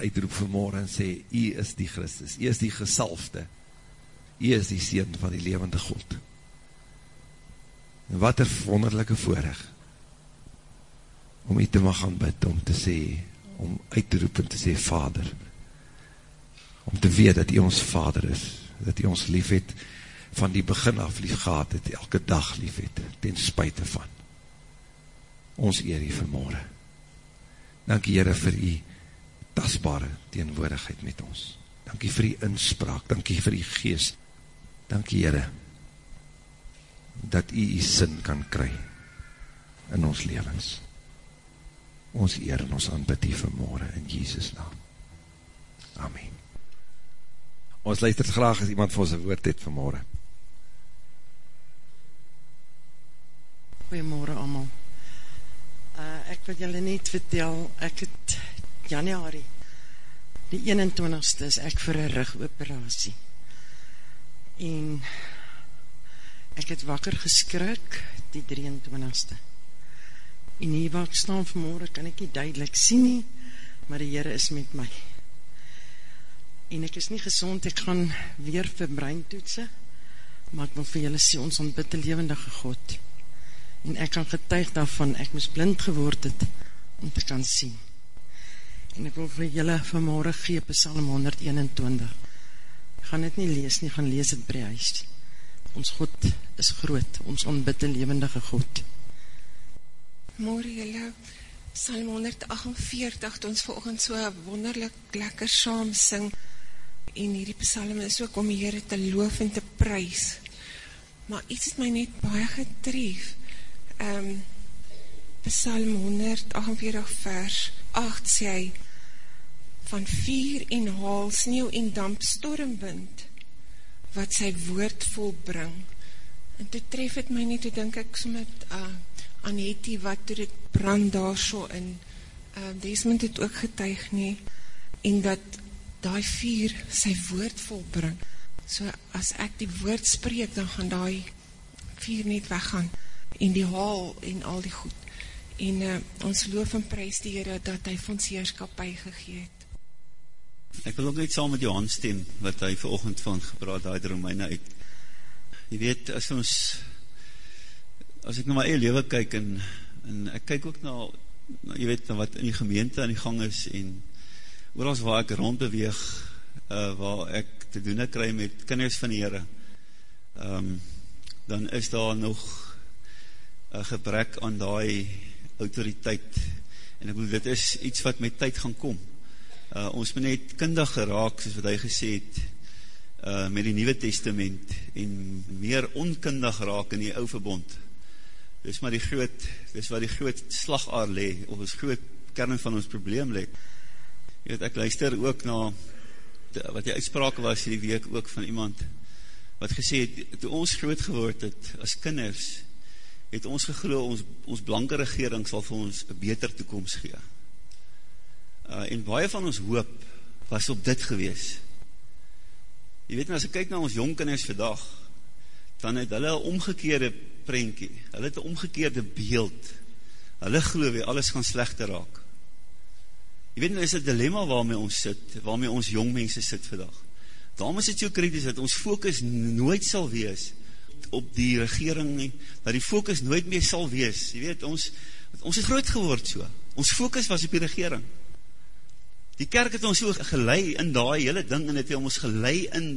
uitroep vanmorgen en sê, U is die Christus, U is die gesalfde, U is die Seen van die levende God. En wat een wonderlijke voorrecht, om U te mag gaan bid, om te sê, om uit te roep en te sê, Vader, om te weet dat U ons Vader is, dat U ons lief het, van die begin af lief gehad het, elke dag lief het, ten spuite van. Ons eer U vanmorgen. Dankie Heere vir U tasbare teenwoordigheid met ons. Dankie vir U inspraak, dankie vir U geest. Dankie Heere, dat U U sin kan kry in ons levens. Ons eer en ons aanbid U vanmorgen in Jesus naam. Amen. Ons luister graag as iemand vir ons een woord het vanmorgen. Goeiemorgen allemaal. Uh, ek wil julle net vertel, ek het januari, die 21ste is ek vir een rugoperatie. En ek het wakker geskrik, die 23ste. En hier waar ek staan vanmorgen, kan ek nie duidelik sien nie, maar die Heere is met my. En ek is nie gezond, ek gaan weer vir brein toetsen, maar ek wil vir julle sê, ons ontbitte levendige God en ek kan getuig daarvan, ek moes blind geword het, om te kan sien. En ek wil vir julle vanmorgen gee, Psalm 121. Ek gaan het nie lees nie, gaan lees het by huis. Ons God is groot, ons onbitte levendige God. Morgen julle, Psalm 148, ons volgens so wonderlik lekker saam sing, en hierdie psalm is ook om die Heere te loof en te prijs. Maar iets het my net baie getref, um, Psalm 148 vers 8 sê hy, van vier en haal sneeuw en damp stormwind, wat sy woord volbring. En toe tref het my nie, toe denk ek so met uh, Annetie, wat toe dit brand daar so in, uh, Desmond het ook getuig nie, en dat die vier sy woord volbring. So as ek die woord spreek, dan gaan die vier niet weggaan en die haal en al die goed. En uh, ons loof en prijs die Heere dat hy van seerskapie gegeet. Ek wil ook net saam met Johan stem, wat hy verochend van gepraat uit Romeine uit. Je weet, as ons, as ek na my eie leven kyk, en, en ek kyk ook na, na, jy weet, na wat in die gemeente aan die gang is, en oorals waar ek rondbeweeg, uh, waar ek te doen ek kry met kinders van die Heere, um, dan is daar nog een gebrek aan die autoriteit, en ek bedoel, dit is iets wat met tyd gaan kom. Uh, ons moet net kindig geraak, soos wat hy gesê het, uh, met die Nieuwe Testament, en meer onkindig raak in die ouwe verbond. Dis maar die groot, dis waar die groot slagaar le, of ons groot kern van ons probleem le. Weet, ek luister ook na, de, wat die uitsprake was die week ook van iemand, wat gesê het, toe ons groot geword het, as kinders, het ons geglo, ons, ons blanke regering sal vir ons een beter toekomst gee. Uh, en baie van ons hoop was op dit gewees. Je weet, as ek kyk na ons jonkinders vandag, dan het hulle een omgekeerde prentjie, hulle het een omgekeerde beeld, hulle geloof weer, alles gaan slechter raak. Je weet, nou is het dilemma waarmee ons sit, waarmee ons jongmense sit vandag. Daarom is het so kritisch, dat ons focus nooit sal wees, op die regering nie, dat die focus nooit meer sal wees. Je weet, ons, ons het groot geword so. Ons focus was op die regering. Die kerk het ons so gelei in die hele ding en het ons gelei in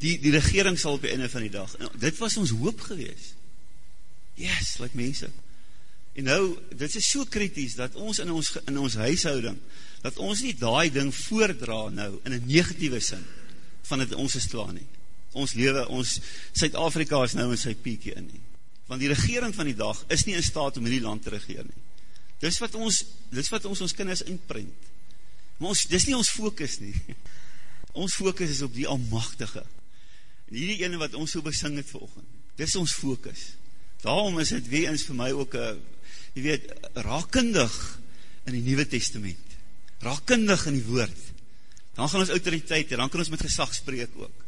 die, die regering sal op die einde van die dag. En dit was ons hoop gewees. Yes, like mense. En nou, dit is so kritisch dat ons in ons, in ons huishouding, dat ons nie die ding voordra nou in een negatieve sin van het ons is klaar nie ons lewe, ons Suid-Afrika is nou in sy piekie in nie. Want die regering van die dag is nie in staat om die land te regeer nie. Dis wat ons, dis wat ons ons kinders inprint. Maar ons, dis nie ons focus nie. Ons focus is op die almachtige. En hierdie ene wat ons so besing het volgend, dis ons focus. Daarom is het weer eens vir my ook, a, jy weet, raakkundig in die Nieuwe Testament. Raakkundig in die woord. Dan gaan ons autoriteit, dan kan ons met gesag spreek ook.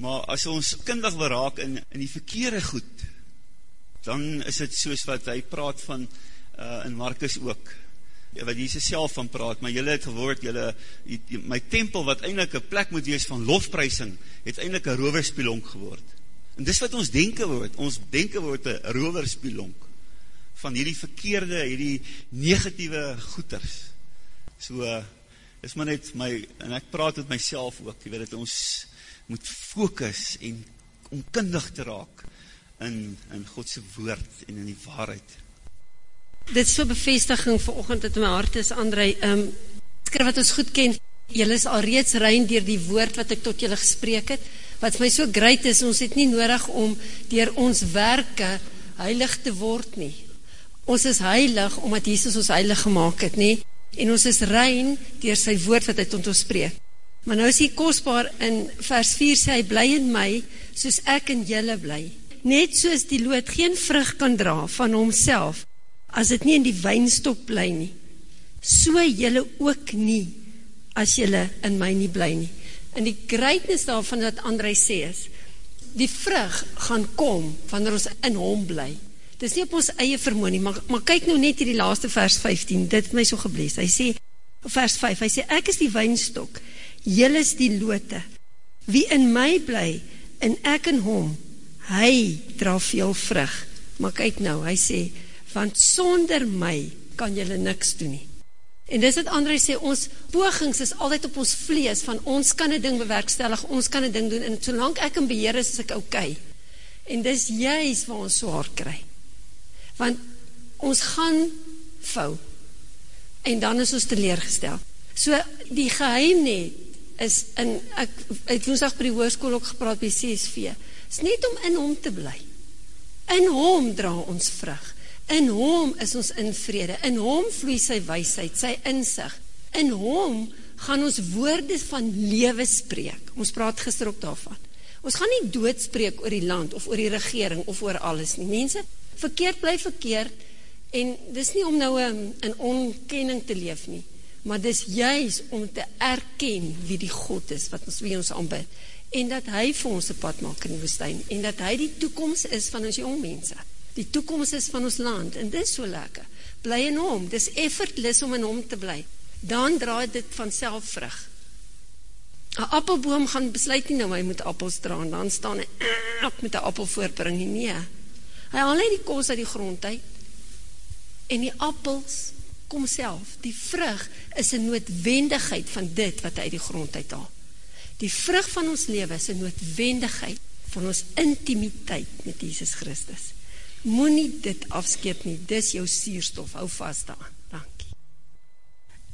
Maar as ons kindig beraak in, in die verkeerde goed, dan is het soos wat hy praat van uh, in Markus ook, wat Jesus self van praat, maar jylle het geword, jylle, my tempel wat eindelijk een plek moet wees van lofprysing, het eindelijk een roverspelonk geword. En dis wat ons denken word, ons denken word een roverspelonk, van hierdie verkeerde, hierdie negatieve goeders. So, is maar net my, en ek praat met myself ook, jy weet dat ons moet focus en onkundig te raak in, in Godse woord en in die waarheid dit is so bevestiging vir oogend dat my hart is, André, um, skrif wat ons goed ken, jylle is al reeds rein dier die woord wat ek tot jylle gesprek het, wat my so great is, ons het nie nodig om dier ons werke heilig te word nie. Ons is heilig omdat Jesus ons heilig gemaakt het nie, en ons is rein dier sy woord wat hy tot ons spreek. Maar nou is hy kostbaar in vers 4 sê hy, bly in my, soos ek in jylle bly. Net soos die lood geen vrug kan dra van homself, as het nie in die wijnstok bly nie, so jylle ook nie, as jylle in my nie bly nie. En die greatness daarvan wat André sê is, die vrug gaan kom, wanneer ons in hom bly. Dit is nie op ons eie vermoon nie, maar, maar kyk nou net hier die laaste vers 15, dit het my so geblees. Hy sê, vers 5, hy sê, ek is die wijnstok, jylle is die lote, wie in my bly, en ek in hom, hy dra veel vrug. Maar kyk nou, hy sê, want sonder my kan jylle niks doen nie. En dis wat André sê, ons pogings is altyd op ons vlees, van ons kan een ding bewerkstellig, ons kan een ding doen, en solang ek in beheer is, is ek. Okay. En dis juist waar ons zwaar kry. Want ons gaan vou, en dan is ons teleergestel. So die geheim net, is in, ek het woensdag by die hoerskoel ook gepraat by CSV, is net om in hom te bly. In hom dra ons vrug. In hom is ons in vrede, in hom vloei sy wysheid, sy inzicht, in hom gaan ons woorde van lewe spreek, ons praat gister ook daarvan, ons gaan nie doodspreek oor die land, of oor die regering, of oor alles nie, mense, verkeerd bly verkeerd, en dis nie om nou in, in onkenning te leef nie, maar dis juist om te erken wie die God is, wat ons, wie ons aanbid, en dat hy vir ons een pad maak in die woestijn, en dat hy die toekomst is van ons jong mense, die toekomst is van ons land, en dit is so lekker, bly in hom, dit is effortless om in hom te bly, dan draai dit van self vrug, een appelboom gaan besluit nie nou, hy moet appels dra, en dan staan hy, ek moet een appel voorbring, nie, hy haal hy die koos uit die grond uit, en die appels, kom self, die vrug is een noodwendigheid van dit, wat hy die grond uit haal, die vrug van ons leven is een noodwendigheid, van ons intimiteit met Jesus Christus, moet nie dit afskeep nie, dis jou sierstof, hou vast daar, dankie.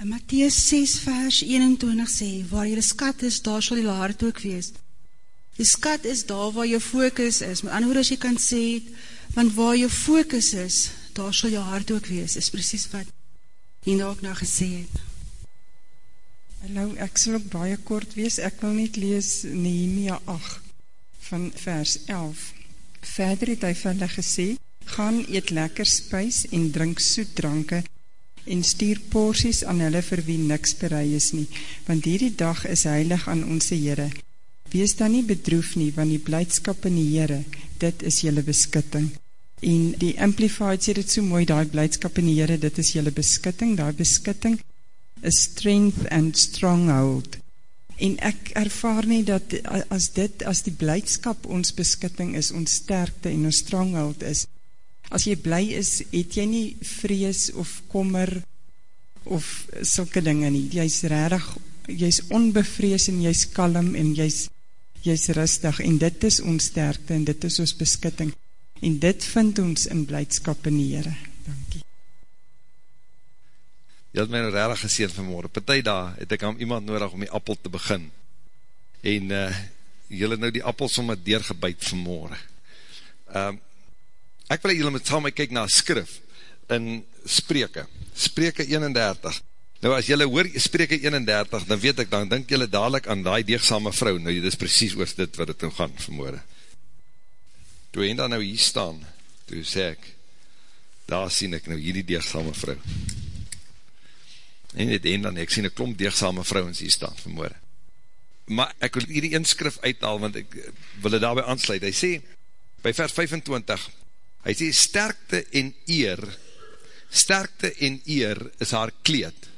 In Matthäus 6 vers 21 sê, waar jy skat is, daar sal jy hart ook wees. Die skat is daar waar jou focus is, met ander as jy kan sê, want waar jou focus is, daar sal jou hart ook wees, is precies wat jy nou ook nou gesê het. Hallo, ek sal ook baie kort wees, ek wil net lees Nehemia 8 van vers 11. Verder het hy vir hulle gesê, gaan eet lekker spuis en drink soet dranke en stuur porties aan hulle vir wie niks berei is nie, want hierdie dag is heilig aan onze Heere. Wees dan nie bedroef nie, want die blijdskap in die Heere, dit is jylle beskitting. En die Amplified sê dit so mooi, die blijdskap in die Heere, dit is jylle beskitting, die beskitting is strength and stronghold. En ek ervaar nie dat as dit, as die blijdskap ons beskitting is, ons sterkte en ons stronghold is, as jy bly is, het jy nie vrees of kommer of sulke dinge nie, jy is rarig, jy is onbevrees en jy is kalm en jy is, jy is rustig en dit is ons sterkte en dit is ons beskitting en dit vind ons in blijdskap in die Heere. Dankie. Jy het my nou rarig geseen vanmorgen. Partij daar het ek aan iemand nodig om die appel te begin. En uh, jylle nou die appel sommer deurgebuid vanmorgen. Um, ek wil jylle met saam my kyk na skrif in Spreke. Spreke 31. Nou as jylle hoor Spreke 31, dan weet ek, dan denk jylle dadelijk aan die deegsame vrou. Nou, dit is precies oor dit wat het nou gaan vanmorgen. Toe en dan nou hier staan, toe sê ek, daar sien ek nou hierdie deegsame vrou en het en dan, ek sien een klomp deegsame vrouwens hier staan vanmorgen. Maar ek wil hierdie inskrif uithaal, want ek wil het daarby aansluit. Hy sê, by vers 25, hy sê, sterkte en eer sterkte en eer is haar kleed,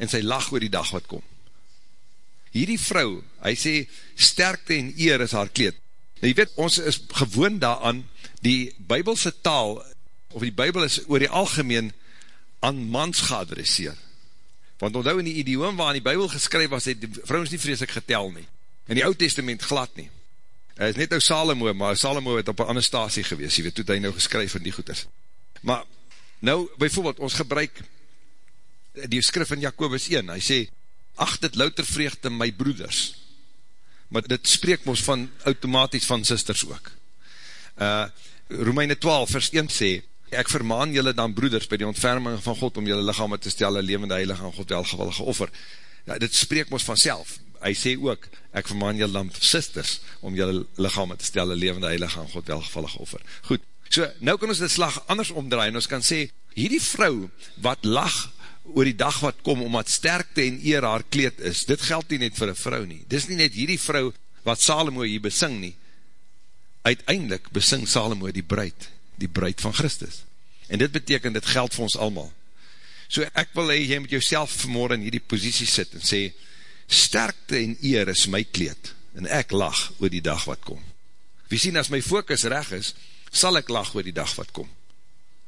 en sy lach oor die dag wat kom. Hierdie vrou, hy sê, sterkte en eer is haar kleed. Nou, jy weet, ons is gewoon daaraan, die bybelse taal, of die bybel is oor die algemeen, aan mans geadresseer. Want onthou in die idioom waar in die bybel geskryf was, het die vrouwens nie vreselik getel nie. In die oud testament glad nie. Hy is net nou Salomo, maar Salomo het op een ander stasie gewees, jy weet, toe het hy nou geskryf in die goeders. Maar, nou, bijvoorbeeld, ons gebruik die skrif in Jacobus 1, hy sê, acht het louter vreugde my broeders, maar dit spreek ons van, automatisch van sisters ook. Uh, Romeine 12 vers 1 sê, ek vermaan julle dan broeders by die ontferming van God, om julle lichaam te stel, een levende heilige aan God welgewillige offer. Ja, dit spreek ons van self. Hy sê ook, ek vermaan julle dan sisters, om julle lichaam te stel, een levende heilige aan God welgewillige offer. Goed, so, nou kan ons dit slag anders omdraai, en ons kan sê, hierdie vrou, wat lag oor die dag wat kom, omdat sterkte en eer haar kleed is, dit geld nie net vir een vrou nie, dit is nie net hierdie vrou, wat Salomo hier besing nie, uiteindelik besing Salomo die bruid, die bruid van Christus, en dit beteken, dit geld vir ons allemaal, so ek wil hee, jy moet jouself vanmorgen in hierdie posiesie sit, en sê, sterkte en eer is my kleed, en ek lag oor die dag wat kom, wie sien, as my focus reg is, sal ek lag oor die dag wat kom,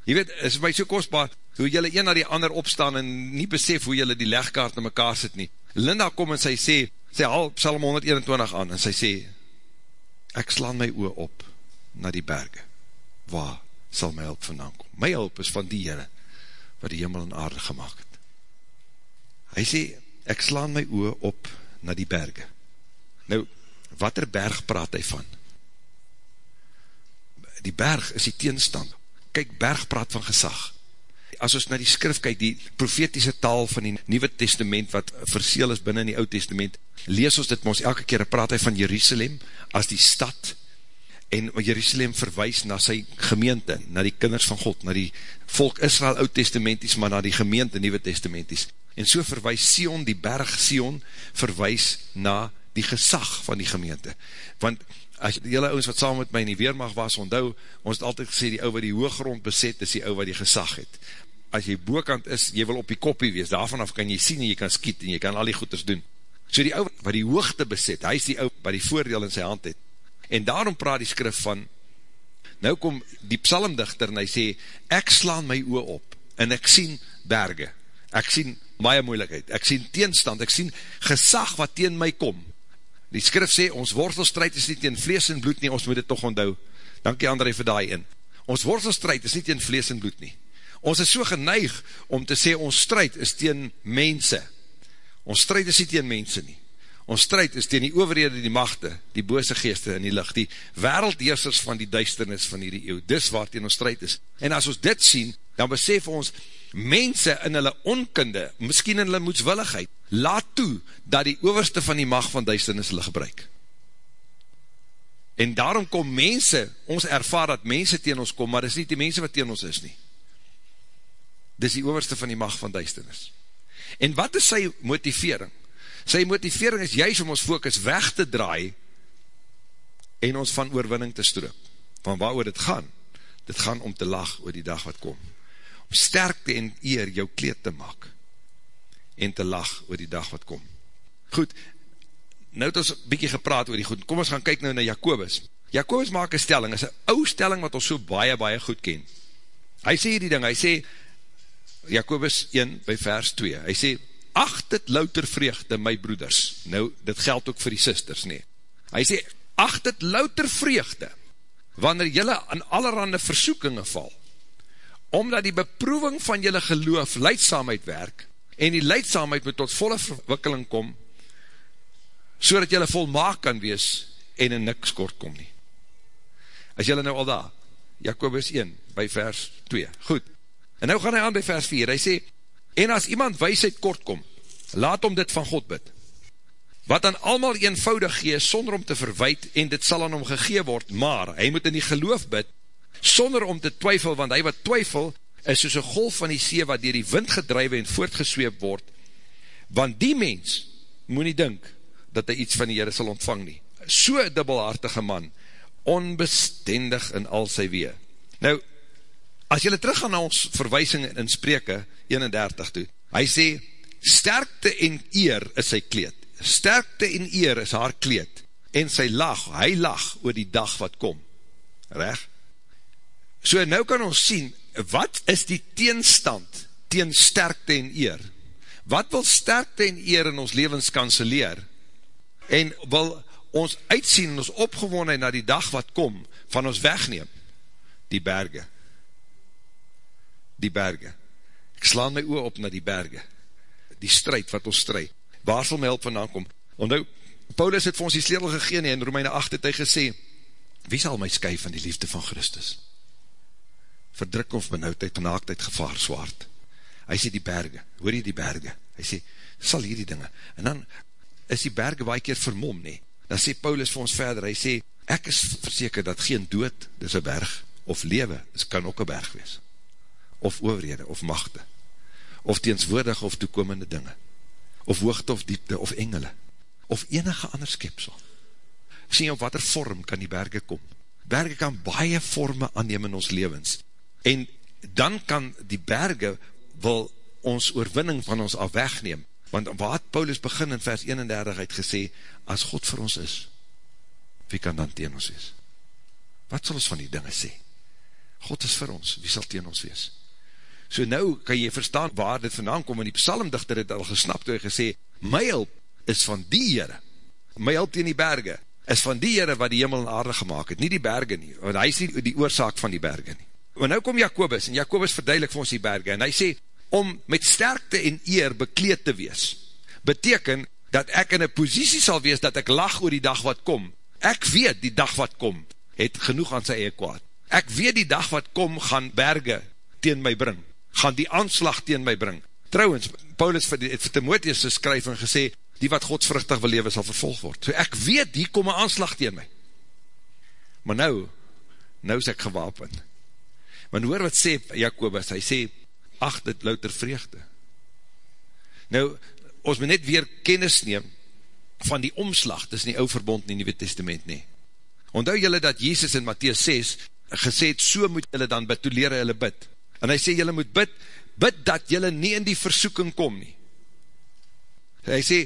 jy weet, is my so kostbaar, hoe jylle een na die ander opstaan en nie besef hoe jylle die legkaart in mekaar sit nie. Linda kom en sy sê, sy haal Psalm 121 aan en sy sê, ek slaan my oor op na die berge. Waar sal my hulp vandaan kom? My hulp is van die Heere wat die hemel en aarde gemaakt het. Hy sê, ek slaan my oor op na die berge. Nou, wat er berg praat hy van? Die berg is die teenstand. Kyk, berg praat van gesag as ons na die skrif kyk, die profetiese taal van die Nieuwe Testament, wat verseel is binnen die Oud Testament, lees ons dit ons elke keer, praat hy van Jerusalem as die stad, en Jerusalem verwijs na sy gemeente, na die kinders van God, na die volk Israel Oud Testamenties, maar na die gemeente Nieuwe Testamenties. En so verwijs Sion, die berg Sion, verwijs na die gesag van die gemeente. Want as die hele oons wat saam met my in die weermacht was, onthou, ons het altyd gesê, die ou wat die hooggrond beset, is die ou wat die gesag het as jy boekant is, jy wil op die koppie wees, daarvan af kan jy sien en jy kan skiet en jy kan al die goeders doen. So die ou wat die hoogte beset, hy is die ou wat die voordeel in sy hand het. En daarom praat die skrif van, nou kom die psalmdichter en hy sê, ek slaan my oor op en ek sien berge, ek sien baie moeilikheid, ek sien teenstand, ek sien gesag wat teen my kom. Die skrif sê, ons worstelstrijd is nie teen vlees en bloed nie, ons moet dit toch onthou. Dankie André vir daai in. Ons worstelstrijd is nie teen vlees en bloed nie. Ons is so geneig om te sê, ons strijd is teen mense. Ons strijd is nie teen mense nie. Ons strijd is teen die overhede, die machte, die bose geeste in die licht, die wereldheersers van die duisternis van die eeuw. Dis waar teen ons strijd is. En as ons dit sien, dan besef ons, mense in hulle onkunde, miskien in hulle moedswilligheid, laat toe, dat die overste van die macht van duisternis hulle gebruik. En daarom kom mense, ons ervaar dat mense teen ons kom, maar dis nie die mense wat teen ons is nie dis die overste van die macht van duisternis. En wat is sy motivering? Sy motivering is juist om ons focus weg te draai en ons van oorwinning te stroop. Van waar oor dit gaan? Dit gaan om te lag oor die dag wat kom. Om sterkte en eer jou kleed te maak en te lag oor die dag wat kom. Goed, nou het ons bykie gepraat oor die goed. Kom ons gaan kyk nou na Jacobus. Jacobus maak een stelling, is een ou stelling wat ons so baie, baie goed ken. Hy sê hierdie ding, hy sê, Jacobus 1 by vers 2, hy sê, acht het louter vreugde my broeders, nou, dit geld ook vir die sisters, nee, hy sê, acht het louter vreugde, wanneer jylle aan allerhande versoekinge val, omdat die beproeving van jylle geloof leidsaamheid werk, en die leidsaamheid moet tot volle verwikkeling kom, so dat jylle volmaak kan wees, en in niks kort kom nie. As jylle nou al daar, Jacobus 1, by vers 2, goed, En nou gaan hy aan by vers 4, hy sê, en as iemand weisheid kort kom, laat om dit van God bid, wat aan allemaal eenvoudig gee, sonder om te verwijt, en dit sal aan hom gegee word, maar hy moet in die geloof bid, sonder om te twyfel, want hy wat twyfel, is soos een golf van die see, wat dier die wind gedrywe en voortgesweep word, want die mens, moet nie dink, dat hy iets van die Heere sal ontvang nie, so dubbelhartige man, onbestendig in al sy wee. Nou, as jylle teruggaan na ons verwijsing in spreke 31 toe, hy sê, sterkte en eer is sy kleed, sterkte en eer is haar kleed, en sy lag, hy lag oor die dag wat kom, reg? So nou kan ons sien, wat is die teenstand teen sterkte en eer? Wat wil sterkte en eer in ons levens kanseleer? En wil ons uitsien en ons opgewonheid na die dag wat kom, van ons wegneem? Die berge. Die berge. Ek slaan my oor op na die berge. Die strijd wat ons strijd. Waar sal my hulp vandaan kom? Want nou, Paulus het vir ons die sleutel gegeen en in Romeine 8 het hy gesê, wie sal my sky van die liefde van Christus? Verdruk of benauwdheid, naaktheid, gevaar, zwaard. Hy sê die berge, hoor jy die berge? Hy sê, sal hier die dinge. En dan is die berge baie keer vermom, nie? Dan sê Paulus vir ons verder, hy sê, ek is verseker dat geen dood, dis een berg, of lewe, dis kan ook een berg wees. Of overhede, of machte. Of teenswoordige of toekomende dinge. Of hoogte of diepte, of engele of enige ander skepsel. Sien op wat er vorm kan die berge kom. Berge kan baie vorme aanneem in ons levens. En dan kan die berge wil ons oorwinning van ons af wegneem. Want wat Paulus begin in vers 31 het gesê, as God vir ons is, wie kan dan teen ons wees? Wat sal ons van die dinge sê? God is vir ons, wie sal teen ons wees? So nou kan jy verstaan waar dit vandaan kom, en die psalmdichter het al gesnap toe hy gesê, my hulp is van die Heere, my hulp in die berge, is van die Heere wat die hemel en aarde gemaakt het, nie die berge nie, want hy is nie die oorzaak van die berge nie. Maar nou kom Jacobus, en Jacobus verduidelik vir ons die berge, en hy sê, om met sterkte en eer bekleed te wees, beteken dat ek in een posiesie sal wees, dat ek lach oor die dag wat kom. Ek weet die dag wat kom, het genoeg aan sy eie kwaad. Ek weet die dag wat kom, gaan berge teen my bring, gaan die aanslag teen my bring. Trouwens, Paulus het vir Timotheus geskryf en gesê, die wat godsvruchtig wil lewe sal vervolg word. So ek weet, hier kom een aanslag tegen my. Maar nou, nou is ek gewapen. Maar hoor wat sê Jacobus, hy sê, ach, dit louter vreugde. Nou, ons moet net weer kennis neem van die omslag, dis nie ou verbond in die Nieuwe Testament nie. Onthou jylle dat Jezus in Matthäus 6 gesê het, so moet jylle dan bid, toe leer jylle bid. En hy sê, jylle moet bid, bid dat jylle nie in die versoeking kom nie. Hy sê,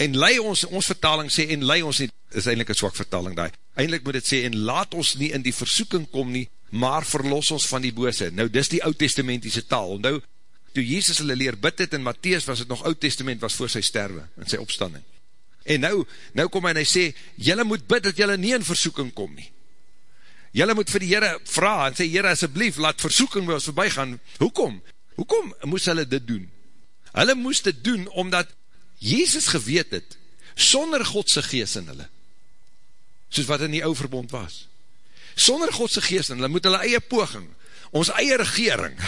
en lei ons, ons vertaling sê, en lei ons nie, is eindelijk een zwak vertaling daar, eindelijk moet het sê, en laat ons nie in die versoeking kom nie, maar verlos ons van die bose. Nou, dis die oud-testamentiese taal, nou, toe Jezus hulle leer bid het, in Matthäus was het nog oud-testament, was voor sy sterwe, in sy opstanding. En nou, nou kom hy en hy sê, jylle moet bid dat jylle nie in versoeking kom nie. Jylle moet vir die Heere vraag, en sê, Heere, asjeblief, laat versoeking by ons voorbij gaan. Hoekom? Hoekom moes hulle dit doen? Hulle moes dit doen, omdat Jezus geweet het, sonder Godse geest in hulle, soos wat in die ouwe verbond was, sonder Godse geest in hulle, moet hulle eie poging, ons eie regering,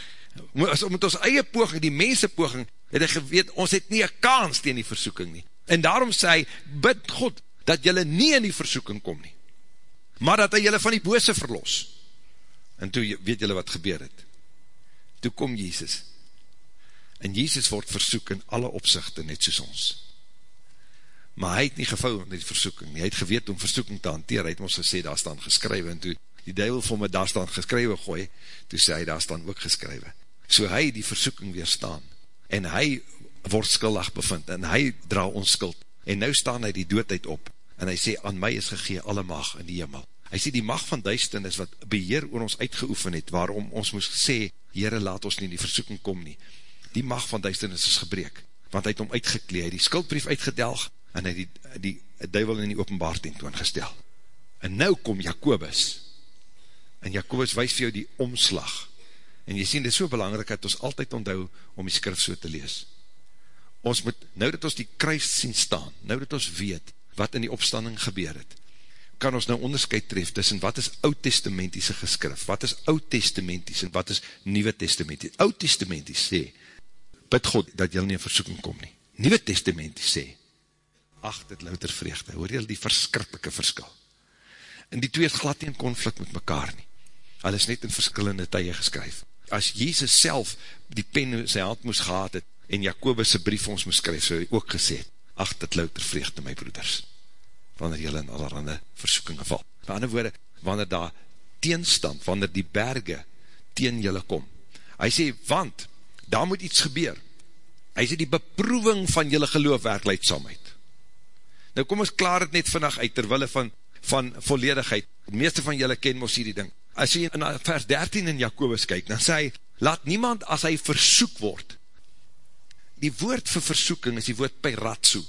met ons eie poging, die mense poging, het hy geweet, ons het nie een kans tegen die versoeking nie, en daarom sê hy, bid God, dat jylle nie in die versoeking kom nie, maar dat hy jylle van die bose verlos, en toe weet jylle wat gebeur het, toe kom Jezus, en Jezus word versoek in alle opzichte net soos ons. Maar hy het nie gevou met die versoeking, hy het geweet om versoeking te hanteer, hy het ons gesê, daar staan geskrywe, en toe die duivel vir my daar staan geskrywe gooi, toe sê hy, daar staan ook geskrywe. So hy die versoeking weerstaan, en hy word skuldig bevind, en hy dra ons skuld, en nou staan hy die doodheid op, en hy sê, aan my is gegee alle mag in die hemel. Hy sê, die mag van duisternis wat beheer oor ons uitgeoefen het, waarom ons moest sê, Heere, laat ons nie in die versoeking kom nie, die mag van duisternis is gebreek, want hy het om uitgeklee, hy die skuldbrief uitgedelg, en hy die, die, die duivel in die openbaar tentoon gestel. En nou kom Jacobus, en Jacobus wees vir jou die omslag, en jy sien, dit is so belangrijk, dat ons altyd onthou om die skrif so te lees. Ons moet, nou dat ons die kruis sien staan, nou dat ons weet, wat in die opstanding gebeur het, kan ons nou onderscheid tref tussen wat is oud-testamentiese geskrif, wat is oud-testamentiese en wat is nieuwe testamentiese. Oud-testamentiese sê, bid God dat jy nie in versoeking kom nie. Nieuwe testament sê, ach, dit louter vreugde, hoor jy die verskripkelike verskil. En die twee het glad nie in conflict met mekaar nie. Hulle is net in verskillende tye geskryf. As Jezus self die pen in sy hand moes gehad het, en Jacobus' brief ons moes skryf, so hy ook gesê, ach, dit louter vreugde, my broeders, wanneer jylle in allerhande versoekinge val. By ander woorde, wanneer daar teenstand, wanneer die berge teen julle kom. Hy sê, want, daar moet iets gebeur. Hy sê, die beproeving van julle geloof werk leidsamheid. Nou kom ons klaar het net vannacht uit, terwille van, van volledigheid. De meeste van julle ken ons hierdie ding. As jy in vers 13 in Jacobus kyk, dan sê hy, laat niemand as hy versoek word. Die woord vir versoeking is die woord peratsu.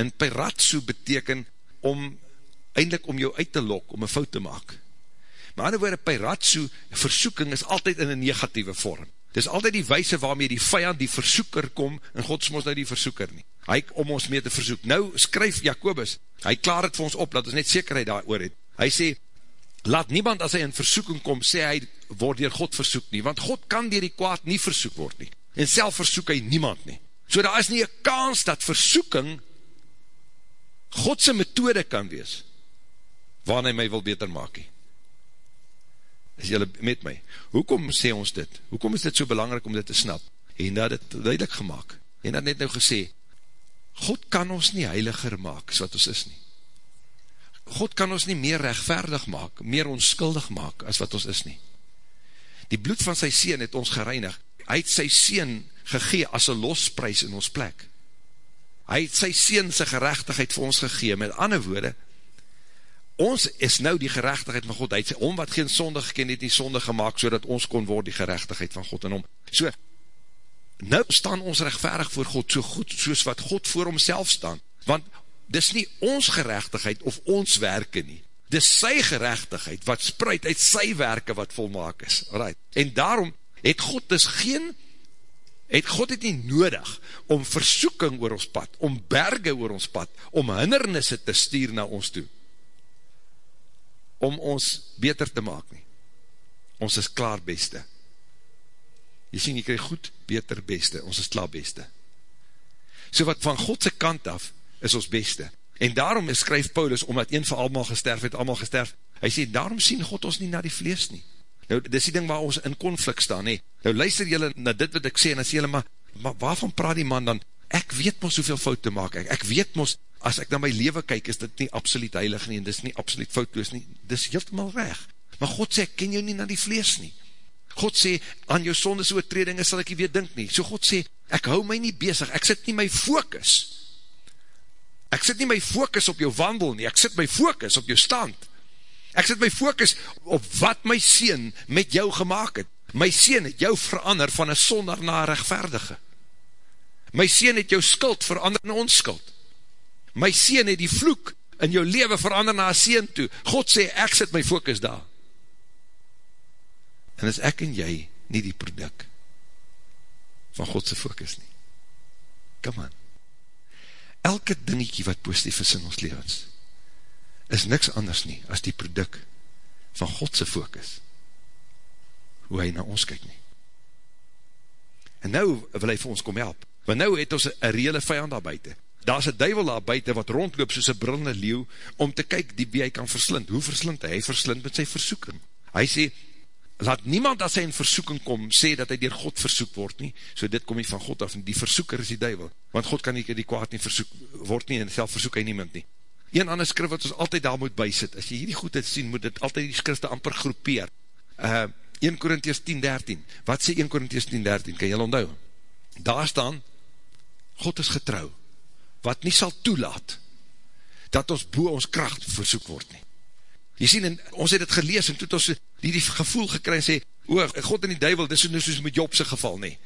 En peratsu beteken om, eindelijk om jou uit te lok, om een fout te maak. Maar ander woorde, peratsu, versoeking is altyd in een negatieve vorm. Dit is altyd die wijse waarmee die vijand, die versoeker kom, en God is ons nou die versoeker nie. Hy om ons mee te versoek. Nou skryf Jacobus, hy klaar het vir ons op, dat ons net zekerheid daar oor het. Hy sê, laat niemand as hy in versoeking kom, sê hy, word dier God versoek nie, want God kan dier die kwaad nie versoek word nie. En self versoek hy niemand nie. So daar is nie een kans dat versoeking Godse methode kan wees, waarin hy my wil beter maak nie. Is jylle met my? Hoekom sê ons dit? Hoekom is dit so belangrijk om dit te snap? En dat het duidelik gemaakt. En dat net nou gesê, God kan ons nie heiliger maak, as wat ons is nie. God kan ons nie meer rechtvaardig maak, meer onskuldig maak, as wat ons is nie. Die bloed van sy sien het ons gereinig. Hy het sy sien gegee as een losprys in ons plek. Hy het sy sien sy gerechtigheid vir ons gegee. Met ander woorde, ons is nou die gerechtigheid van God, hy het sy om wat geen sonde geken het, die sonde gemaakt, so ons kon word die gerechtigheid van God en om. So, nou staan ons rechtvaardig voor God, so goed soos wat God voor homself staan, want dis nie ons gerechtigheid of ons werke nie, dis sy gerechtigheid wat spruit uit sy werke wat volmaak is, right. en daarom het God dus geen, het God het nie nodig om versoeking oor ons pad, om berge oor ons pad, om hindernisse te stuur na ons toe, om ons beter te maak nie. Ons is klaar beste. Jy sien, jy krijg goed, beter, beste. Ons is klaar beste. So wat van Godse kant af, is ons beste. En daarom skryf Paulus, omdat een van allemaal gesterf het, allemaal gesterf, hy sê, daarom sien God ons nie na die vlees nie. Nou, dit is die ding waar ons in conflict staan, nee. Nou, luister jylle na dit wat ek sê, en dan sê jylle, maar, maar waarvan praat die man dan? Ek weet mos hoeveel fout te maak, ek, ek weet mos, as ek na my leven kyk, is dit nie absoluut heilig nie, en dit is nie absoluut foutloos nie, dit is heeltemaal reg. Maar God sê, ek ken jou nie na die vlees nie. God sê, aan jou sonde so tredinge sal ek nie weer dink nie. So God sê, ek hou my nie bezig, ek sit nie my focus. Ek sit nie my focus op jou wandel nie, ek sit my focus op jou stand. Ek sit my focus op wat my sien met jou gemaakt het. My sien het jou verander van een sonder na rechtvaardige. My sien het jou skuld verander in onskuld my sien het die vloek in jou leven verander na sien toe. God sê, ek sit my focus daar. En is ek en jy nie die product van Godse focus nie. Come on. Elke dingiekie wat positief is in ons levens, is niks anders nie as die product van Godse focus. Hoe hy na ons kyk nie. En nou wil hy vir ons kom help. Want nou het ons een reële vijand daar buiten daar is een duivel daar buiten wat rondloop soos een brillende leeuw, om te kyk die wie hy kan verslind. Hoe verslind hy? Hy verslind met sy versoeking. Hy sê, laat niemand as hy in versoeking kom, sê dat hy dier God versoek word nie, so dit kom nie van God af, en die versoeker is die duivel, want God kan nie die kwaad nie versoek word nie, en self versoek hy niemand nie. Een ander skrif wat ons altyd daar moet bysit, as jy hierdie goedheid sien, moet dit altyd die skrifte amper groepeer. Uh, 1 Korinties 10, 13, wat sê 1 Korinties 10, 13, kan jy onthou? Daar staan, God is getrouw, wat nie sal toelaat, dat ons boe ons kracht versoek word nie. Jy sien, en ons het het gelees, en toe het ons die, die gevoel gekry en sê, o, God en die duivel, dit is nou soos met Jobse geval nie.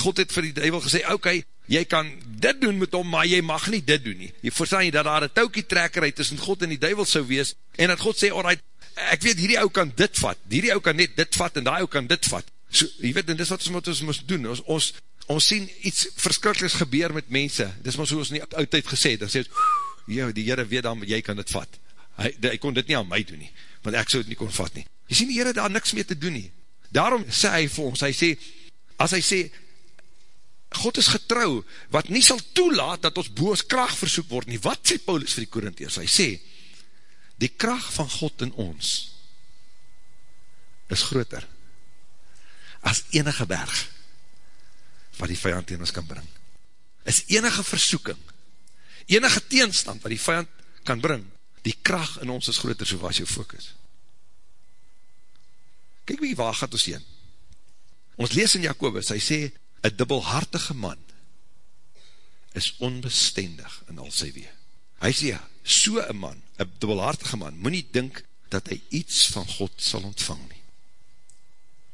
God het vir die duivel gesê, ok, jy kan dit doen met hom, maar jy mag nie dit doen nie. Jy verstaan jy, dat daar een toukie trekkerheid tussen God en die duivel sou wees, en dat God sê, alright, ek weet, hierdie ou kan dit vat, hierdie ou kan net dit vat, en die ou kan dit vat. So, jy weet, en dis wat ons moet, ons moet doen, ons, ons, ons sien iets verskrikkeliks gebeur met mense, dis maar so ons nie oudtijd gesê, dan sê ons, ja, die Heere weet dan, jy kan dit vat, hy, hy kon dit nie aan my doen nie, want ek so dit nie kon vat nie, jy sien die Heere daar niks mee te doen nie, daarom sê hy vir ons, hy sê, as hy sê, God is getrouw, wat nie sal toelaat, dat ons boos kracht versoek word nie, wat sê Paulus vir die Korintheers, hy sê, die kracht van God in ons, is groter, as enige berg, wat die vijand tegen ons kan bring. Is enige versoeking, enige teenstand wat die vijand kan bring, die kracht in ons is groter so was jou focus. Kijk wie, waar gaat ons heen? Ons lees in Jacobus, hy sê, een dubbelhartige man is onbestendig in al sy wee. Hy sê, so een man, een dubbelhartige man, moet nie dink dat hy iets van God sal ontvang nie.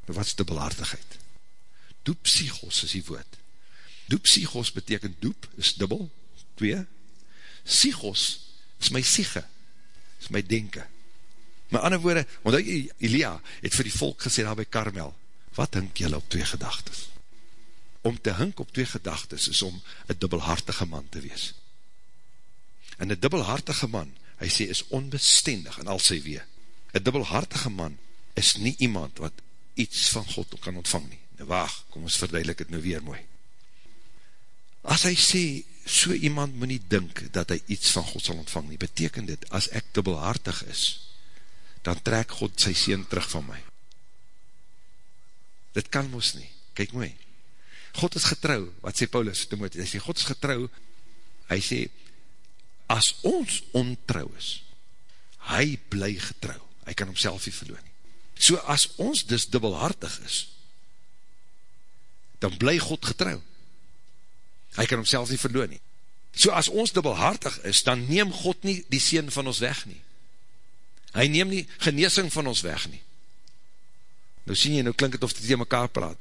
Maar wat is dubbelhartigheid? Doepsiegos is die woord. Doepsiegos beteken doep, is dubbel, twee. Siegos is my siege, is my denke. My ander woorde, want Elia het vir die volk gesê daar by Karmel, wat hink jylle op twee gedagtes? Om te hink op twee gedagtes is om een dubbelhartige man te wees. En een dubbelhartige man, hy sê, is onbestendig in al sy wee. Een dubbelhartige man is nie iemand wat iets van God kan ontvang nie. Nou waag, kom ons verduidelik het nou weer mooi. As hy sê, so iemand moet nie dink dat hy iets van God sal ontvang nie, beteken dit, as ek dubbelhartig is, dan trek God sy sien terug van my. Dit kan moes nie, kyk mooi. God is getrouw, wat sê Paulus, hy sê, God is getrouw, hy sê, as ons ontrouw is, hy bly getrouw, hy kan homself nie verloon nie. So as ons dus dubbelhartig is, dan bly God getrouw. Hy kan homself nie verloon nie. So as ons dubbelhartig is, dan neem God nie die sien van ons weg nie. Hy neem nie geneesing van ons weg nie. Nou sien jy, nou klink het of dit hier mekaar praat.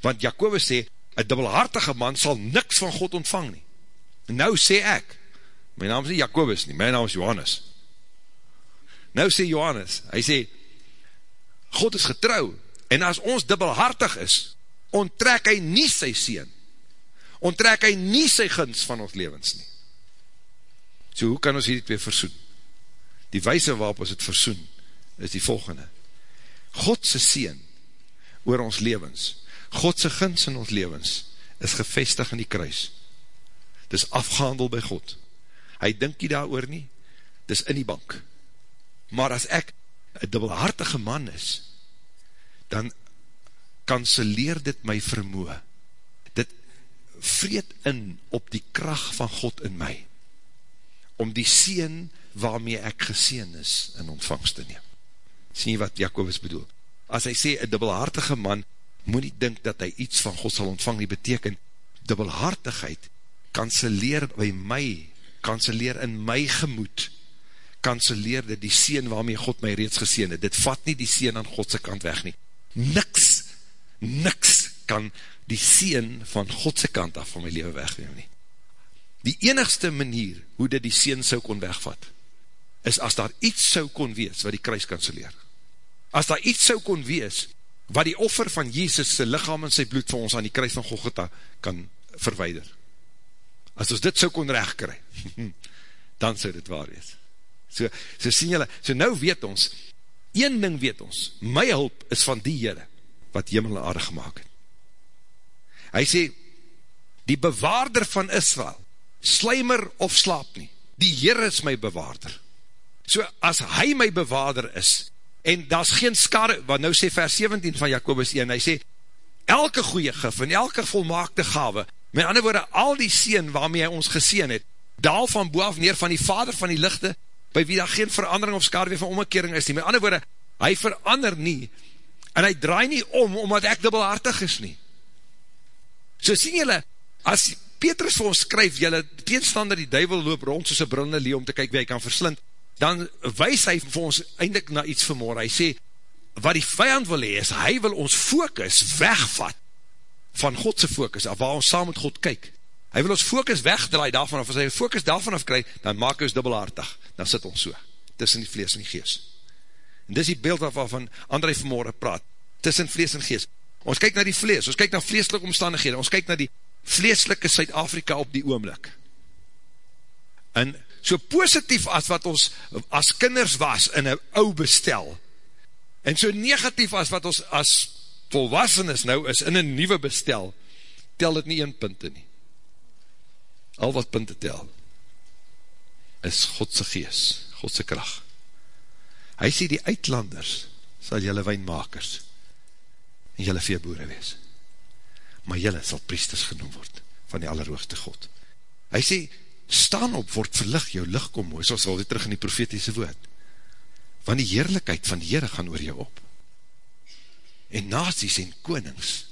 Want Jacobus sê, een dubbelhartige man sal niks van God ontvang nie. En nou sê ek, my naam is nie Jacobus nie, my naam is Johannes. Nou sê Johannes, hy sê, God is getrouw, en as ons dubbelhartig is, onttrek hy nie sy sien, onttrek hy nie sy gins van ons levens nie. So hoe kan ons hierdie twee versoen? Die wijse waarop ons het versoen, is die volgende. Godse sien oor ons levens, Godse gins in ons levens, is gevestig in die kruis. Het is afgehandel by God. Hy dink nie daar oor nie, het is in die bank. Maar as ek een dubbelhartige man is, dan kanseleer dit my vermoe. Dit vreet in op die kracht van God in my, om die sien waarmee ek geseen is in ontvangst te neem. Sien jy wat Jacobus bedoel? As hy sê, een dubbelhartige man moet nie dink dat hy iets van God sal ontvang, nie beteken, dubbelhartigheid kanseleer by my, kanseleer in my gemoed, kanseleer dit die sien waarmee God my reeds geseen het. Dit vat nie die sien aan Godse kant weg nie. Niks, niks kan die sien van Godse kant af van my leven wegneem nie. Die enigste manier hoe dit die sien sou kon wegvat, is as daar iets sou kon wees wat die kruis kanseleer. As daar iets sou kon wees wat die offer van Jezus sy lichaam en sy bloed vir ons aan die kruis van Golgotha kan verweider. As ons dit sou kon recht kry, dan sou dit waar wees. So, so sien julle, so nou weet ons, een ding weet ons, my hulp is van die Heere, wat hemel en aarde gemaakt het. Hy sê, die bewaarder van Israel, slijmer of slaap nie, die Heere is my bewaarder. So, as hy my bewaarder is, en daar is geen skade, wat nou sê vers 17 van Jacobus 1, hy sê, elke goeie gif, en elke volmaakte gave, met ander woorde, al die seen waarmee hy ons geseen het, daal van boaf neer van die vader van die lichte, by wie daar geen verandering of skade weer van omkering is nie. Met ander woorde, hy verander nie, en hy draai nie om, omdat ek dubbelhartig is nie. So sien jylle, as Petrus vir ons skryf, jylle teenstander die duivel loop rond soos een brunne lee om te kyk wie hy kan verslind, dan wys hy vir ons eindelijk na iets vanmorgen. Hy sê, wat die vijand wil hee is, hy wil ons focus wegvat van Godse focus, af waar ons saam met God kyk. Hy wil ons focus wegdraai daarvan, of as hy focus daarvan afkry, dan maak hy ons dubbelhartig, dan sit ons so, tussen die vlees en die gees. En dis die beeld waarvan André vanmorgen praat, tussen vlees en gees. Ons kyk na die vlees, ons kyk na vleeslike omstandighede, ons kyk na die vleeslike Suid-Afrika op die oomlik. En so positief as wat ons as kinders was in een ou bestel, en so negatief as wat ons as volwassenes nou is in een nieuwe bestel, tel het nie een punte nie al wat punte tel, is Godse gees, Godse kracht. Hy sê die uitlanders sal jylle wijnmakers en jylle veeboere wees. Maar jylle sal priesters genoem word van die allerhoogste God. Hy sê, staan op, word verlig, jou licht kom mooi, soos al dit terug in die profetiese woord. Want die heerlijkheid van die Heere gaan oor jou op. En nazies en konings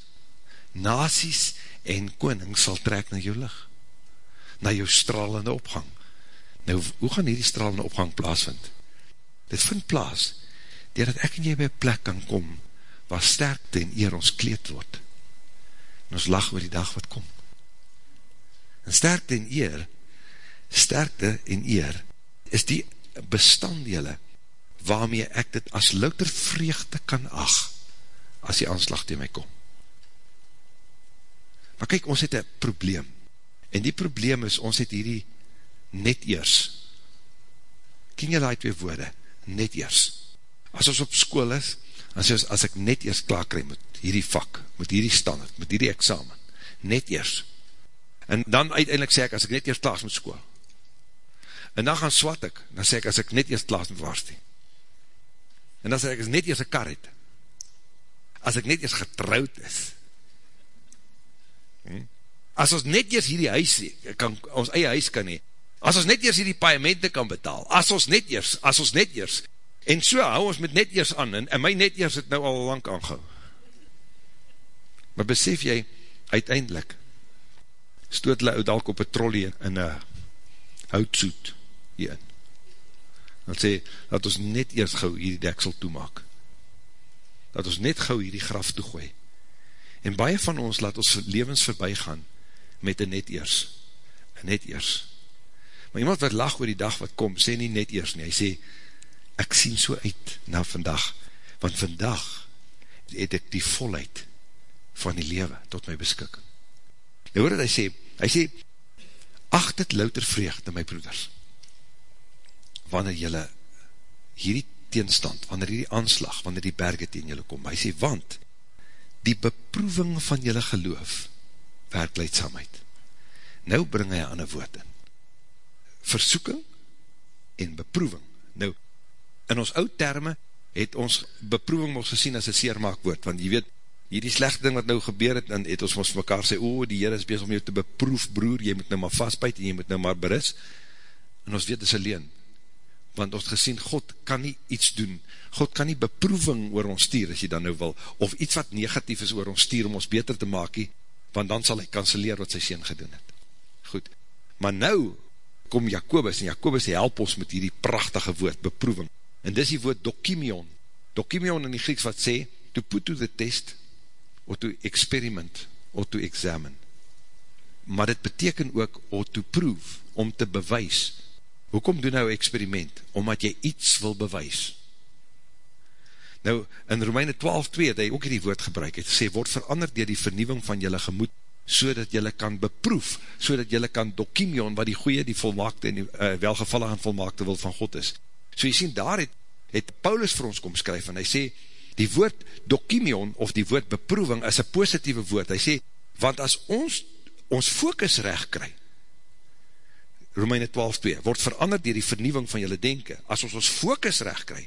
Nasies en koning sal trek na jou licht, na jou stralende opgang. Nou, hoe gaan hierdie stralende opgang plaasvind? Dit vind plaas, doordat ek en jy by plek kan kom, waar sterkte en eer ons kleed word, en ons lach oor die dag wat kom. En sterkte en eer, sterkte en eer, is die bestanddele, waarmee ek dit as louter vreugde kan ag, as die aanslag tegen my kom. Maar kyk, ons het een probleem, en die probleem is, ons het hierdie net eers, ken jy die twee woorde, net eers, as ons op school is, as, as, as ek net eers klaar krijg met hierdie vak, met hierdie standaard, met hierdie examen, net eers, en dan uiteindelik sê ek, as ek net eers klaar is met school, en dan gaan swat ek, dan sê ek, as ek net eers klaar is met waarsteen, en dan sê ek, as net eers een kar het, as ek net eers getrouwd is, hm? as ons net eers hierdie huis, kan, ons eie huis kan hee, as ons net eers hierdie paiemente kan betaal, as ons net eers, as ons net eers, en so hou ons met net eers aan, en, en my net eers het nou al lang aangehou. Maar besef jy, uiteindelik, stoot hulle dalk op een trolley in een houtsoet hierin. Dan sê, dat ons net eers gauw hierdie deksel toemaak. Dat ons net gauw hierdie graf toegooi. En baie van ons laat ons levens voorbij gaan, met een net eers. Een net eers. Maar iemand wat lach oor die dag wat kom, sê nie net eers nie. Hy sê, ek sien so uit na vandag, want vandag het ek die volheid van die lewe tot my beskikking. Nou hoor wat hy sê, hy sê, acht het louter vreugde, my broeders, wanneer jylle hierdie teenstand, wanneer hierdie aanslag, wanneer die berge teen jylle kom, hy sê, want die beproeving van jylle geloof, werkleidsamheid. Nou bring hy aan een woord in. Versoeking en beproeving. Nou, in ons oud termen het ons beproeving ons gesien as een seermaak woord, want jy weet, hierdie slechte ding wat nou gebeur het, dan het ons ons mekaar sê, o, die Heer is bezig om jou te beproef, broer, jy moet nou maar vastbuit en jy moet nou maar beris, en ons weet, is alleen, want ons gesien, God kan nie iets doen, God kan nie beproeving oor ons stuur, as jy dan nou wil, of iets wat negatief is oor ons stuur, om ons beter te maak, want dan sal hy kanseleer wat sy sien gedoen het. Goed, maar nou kom Jacobus, en Jacobus help ons met hierdie prachtige woord, beproeving, en dis die woord dokimion, dokimion in die Grieks wat sê, to put to the test, or to experiment, or to examine, maar dit beteken ook, or to prove, om te bewys, hoekom doen nou experiment, omdat jy iets wil bewys, Nou, in Romeine 12, 2, het hy ook hierdie woord gebruik, het sê, word veranderd dier die vernieuwing van jylle gemoed, so dat jylle kan beproef, so dat jylle kan dokimion, wat die goeie, die volmaakte en die uh, welgevallige en volmaakte wil van God is. So jy sien, daar het, het Paulus vir ons kom skryf, en hy sê, die woord dokimion, of die woord beproeving, is een positieve woord. Hy sê, want as ons, ons focus recht kry, Romeine 12, 2, word veranderd dier die vernieuwing van jylle denken, as ons ons focus recht kry,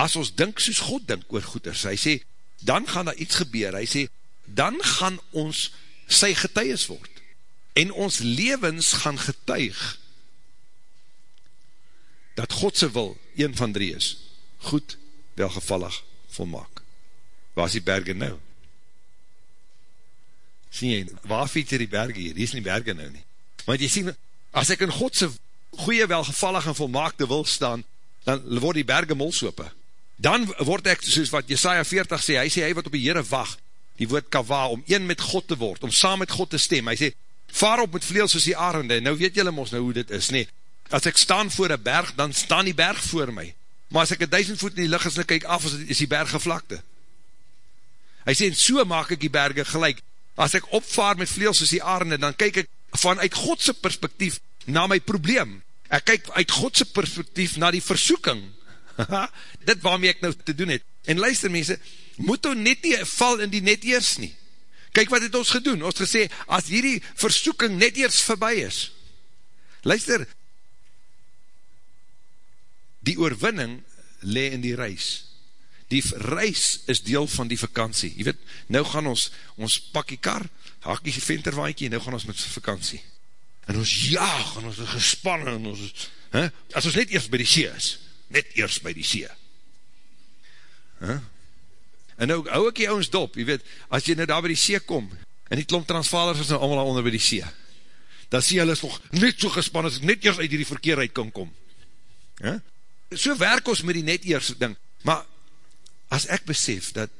as ons dink soos God dink oor goeders, hy sê, dan gaan daar iets gebeur, hy sê, dan gaan ons sy getuies word, en ons levens gaan getuig, dat Godse wil, een van drie is, goed, welgevallig, volmaak. Waar is die berge nou? Sien jy, waar fiets jy die berge hier? Die is nie berge nou nie. Want jy sien, as ek in Godse goeie, welgevallig en volmaakte wil staan, dan word die berge molsope dan word ek, soos wat Jesaja 40 sê, hy sê, hy wat op die Heere wacht, die woord kawa, om een met God te word, om saam met God te stem, hy sê, vaar op met vleel soos die arende, nou weet jylle ons nou hoe dit is, nee, as ek staan voor een berg, dan staan die berg voor my, maar as ek een duisend voet in die licht is, en kyk af, is die berg gevlakte, hy sê, en so maak ek die berge gelijk, as ek opvaar met vleel soos die arende, dan kyk ek vanuit Godse perspektief, na my probleem, ek kyk uit Godse perspektief, na die versoeking, dit waarmee ek nou te doen het. En luister mense, moet ons net nie val in die net eers nie. Kyk wat het ons gedoen, ons gesê, as hierdie versoeking net eers voorbij is. Luister, die oorwinning le in die reis. Die reis is deel van die vakantie. Je weet, nou gaan ons, ons pak die kar, hak die venterwaaikie, en nou gaan ons met vakantie. En ons jaag, en ons is gespannen, en ons, he, as ons net eerst by die see is, net eers by die see. Huh? En nou hou ek die ouwens dop, jy weet, as jy nou daar by die see kom, en die klomp transvalers is nou allemaal onder by die see, dan sê hulle is nog net so gespan, as ek net eers uit die verkeer uit kan kom. Ja? So werk ons met die net eers ding, maar as ek besef dat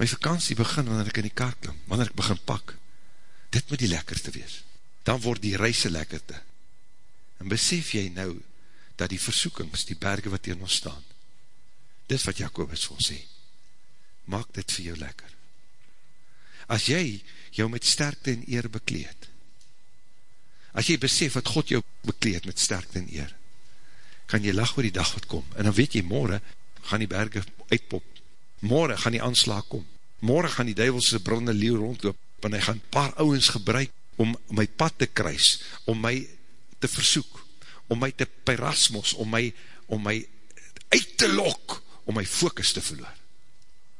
my vakantie begin wanneer ek in die kaart klim, wanneer ek begin pak, dit moet die lekkerste wees, dan word die reise lekkerte. En besef jy nou, dat die versoekings, die berge wat in ons staan, dis wat Jacobus wil sê, maak dit vir jou lekker. As jy jou met sterkte en eer bekleed, as jy besef dat God jou bekleed met sterkte en eer, kan jy lach oor die dag wat kom, en dan weet jy, morgen gaan die berge uitpop, morgen gaan die aanslaag kom, morgen gaan die duivelse brande leeuw rondloop, en hy gaan paar ouwens gebruik, om my pad te kruis, om my te versoek, om my te perasmos, om my, om my uit te lok, om my focus te verloor,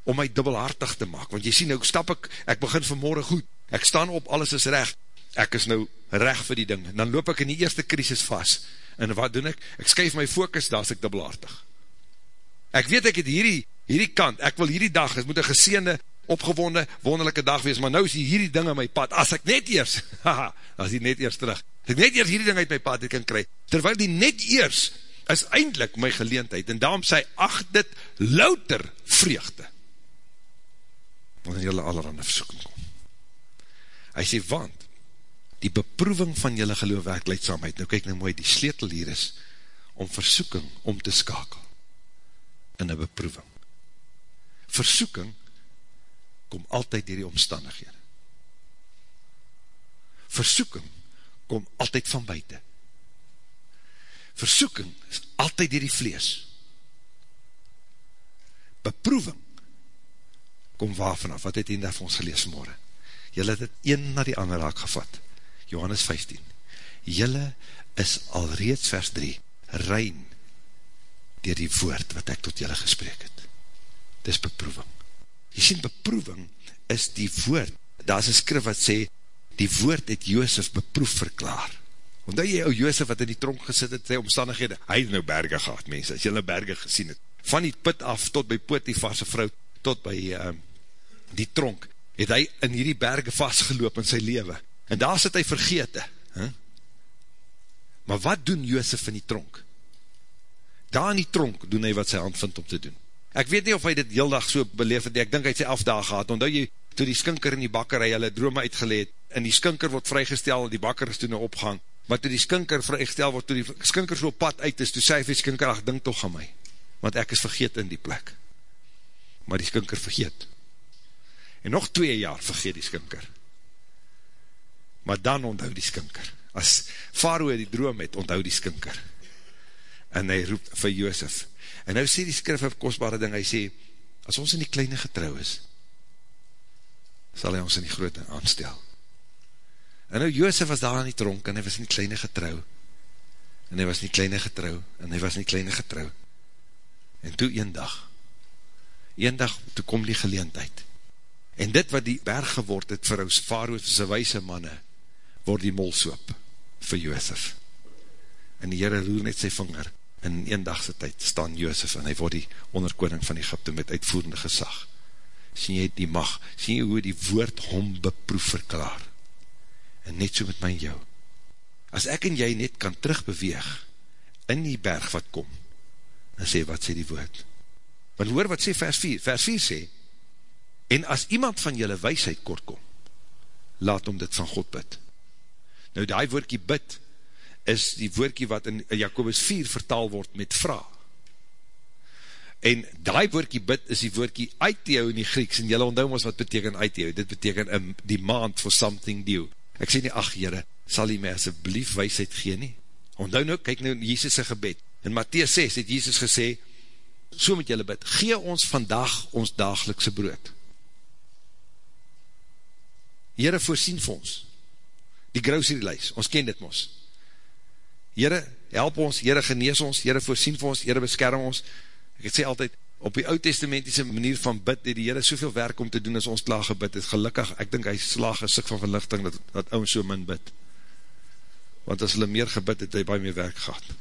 om my dubbelhartig te maak, want jy sien, nou stap ek, ek begin vanmorgen goed, ek staan op, alles is recht, ek is nou recht vir die ding, en dan loop ek in die eerste krisis vast, en wat doen ek? Ek skuif my focus, daar is ek dubbelhartig. Ek weet ek het hierdie, hierdie kant, ek wil hierdie dag, het moet een geseende, opgewonde, wonderlijke dag wees, maar nou is hierdie ding in my pad, as ek net eers, haha, as die net eers terug, as ek net eers hierdie ding uit my pad kan kry, terwyl die net eers, is eindelijk my geleentheid, en daarom sê, ach dit louter vreugde, wanneer jylle allerhande versoeking kom. Hy sê, want, die beproeving van jylle geloof werkleidsamheid, nou kyk nou mooi, die sleetel hier is, om versoeking om te skakel, in een beproeving. Versoeking kom altyd dier die omstandighede. Versoeking kom altyd van buiten. Versoeking is altyd dier die vlees. Beproeving kom waar vanaf, wat het daar vir ons gelees vanmorgen? Julle het het een na die ander raak gevat. Johannes 15. Julle is al reeds vers 3, rein dier die woord wat ek tot julle gesprek het. Dis beproeving. Jy sien, beproeving is die woord. Daar is een skrif wat sê, die woord het Joosef beproef verklaar. Want jy ou Joosef wat in die tronk gesit het, sy omstandighede, hy het nou berge gehad, mense, as jy nou berge gesien het. Van die put af tot by Potifarse vrou, tot by uh, die tronk, het hy in hierdie berge vastgeloop in sy leven. En daar sit hy vergete. Huh? Maar wat doen Joosef in die tronk? Daar in die tronk doen hy wat sy hand vind om te doen. Ek weet nie of hy dit heel dag so beleef het, ek dink hy het sy afdaag gehad, omdat jy, toe die skinker in die bakkerij hulle drome uitgeleed, en die skinker word vrygestel, die bakker is toe nou opgang, maar toe die skinker vrygestel word, toe die skinker so pad uit is, toe sê hy vir die skinker, ach, dink toch aan my, want ek is vergeet in die plek. Maar die skinker vergeet. En nog twee jaar vergeet die skinker. Maar dan onthou die skinker. As Faroe die droom het, onthou die skinker. En hy roep vir Joosef, En nou sê die skrif een kostbare ding, hy sê, as ons in die kleine getrouw is, sal hy ons in die grote aanstel. En nou Joosef was daar in die tronk, en hy was in die kleine getrouw, en hy was in die kleine getrouw, en hy was in die kleine getrouw. En toe een dag, een dag, toe kom die geleentheid, en dit wat die berg geword het vir ons varoos, sy wijse manne, word die molsoop vir Joosef. En die Heere roer net sy vinger, in een dagse tyd staan Joosef en hy word die onderkoning van Egypte met uitvoerende gesag. Sien jy die mag, sien jy hoe die woord hom beproef verklaar. En net so met my en jou. As ek en jy net kan terugbeweeg in die berg wat kom, en sê wat sê die woord. Want hoor wat sê vers 4, vers 4 sê, en as iemand van julle weisheid kort kom, laat om dit van God bid. Nou die woordkie bid, is die woordkie wat in Jacobus 4 vertaal word met vraag. En die woordkie bid is die woordkie uiteo in die Grieks, en jylle onthou ons wat beteken uiteo, dit beteken um, die maand for something new. Ek sê nie, ach jyre, sal jy my asjeblief weisheid gee nie? Onthou nou, kyk nou in Jesus' gebed. In Matthäus 6 het Jesus gesê, so met jylle bid, gee ons vandag ons dagelikse brood. Jyre voorsien vir ons, die grocery lys, ons ken dit mos, Heere, help ons, Heere genees ons, Heere voorsien vir ons, Heere beskerm ons. Ek het sê altyd, op die oud-testamentiese manier van bid, het die Heere soveel werk om te doen as ons klaar gebid het. Gelukkig, ek dink hy slaag een sik van verlichting, dat, dat ons so min bid. Want as hulle meer gebid het, hy baie meer werk gehad.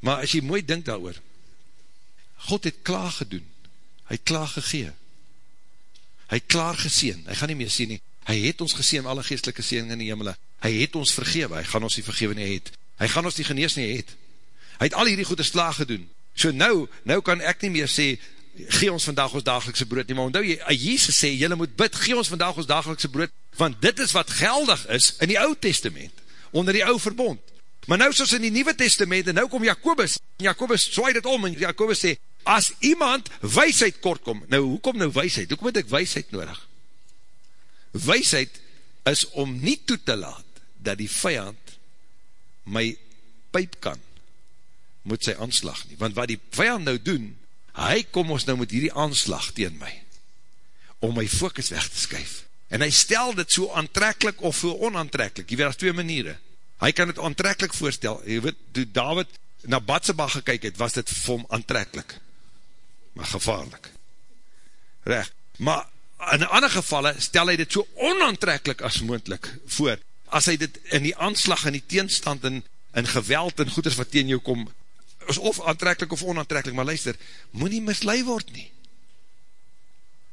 Maar as jy mooi dink daar God het klaar gedoen, hy het klaar gegee. hy het klaar geseen, hy gaan nie meer sien nie, hy het ons geseen, alle geestelike seen in die hemel, hy het ons vergewe, hy gaan ons die vergewe nie het, hy gaan ons die genees nie het, hy het al hierdie goede slaag gedoen, so nou, nou kan ek nie meer sê, gee ons vandag ons dagelikse brood nie, maar onthou jy, Jesus sê, jylle moet bid, gee ons vandag ons dagelikse brood, want dit is wat geldig is in die oud testament, onder die oude verbond, maar nou soos in die nieuwe testament, en nou kom Jacobus, Jacobus zwaai dit om, en Jacobus sê, as iemand weisheid kort kom, nou hoekom nou weisheid, hoekom het ek weisheid nodig? Weisheid is om nie toe te laat, dat die vijand my pijp kan, moet sy aanslag nie, want wat die vijand nou doen, hy kom ons nou met hierdie aanslag tegen my, om my focus weg te skuif, en hy stel dit so aantrekkelijk of so onaantrekkelijk, jy weet, as twee maniere, hy kan het aantrekkelijk voorstel, jy weet, toe David na Batseba gekyk het, was dit vir hom aantrekkelijk, maar gevaarlik. Recht. Maar in ander gevalle stel hy dit so onaantrekkelijk as moendlik voor, as hy dit in die aanslag, in die teenstand, in, in geweld, en goeders wat teen jou kom, is of aantrekkelijk of onaantrekkelijk, maar luister, moet nie mislui word nie.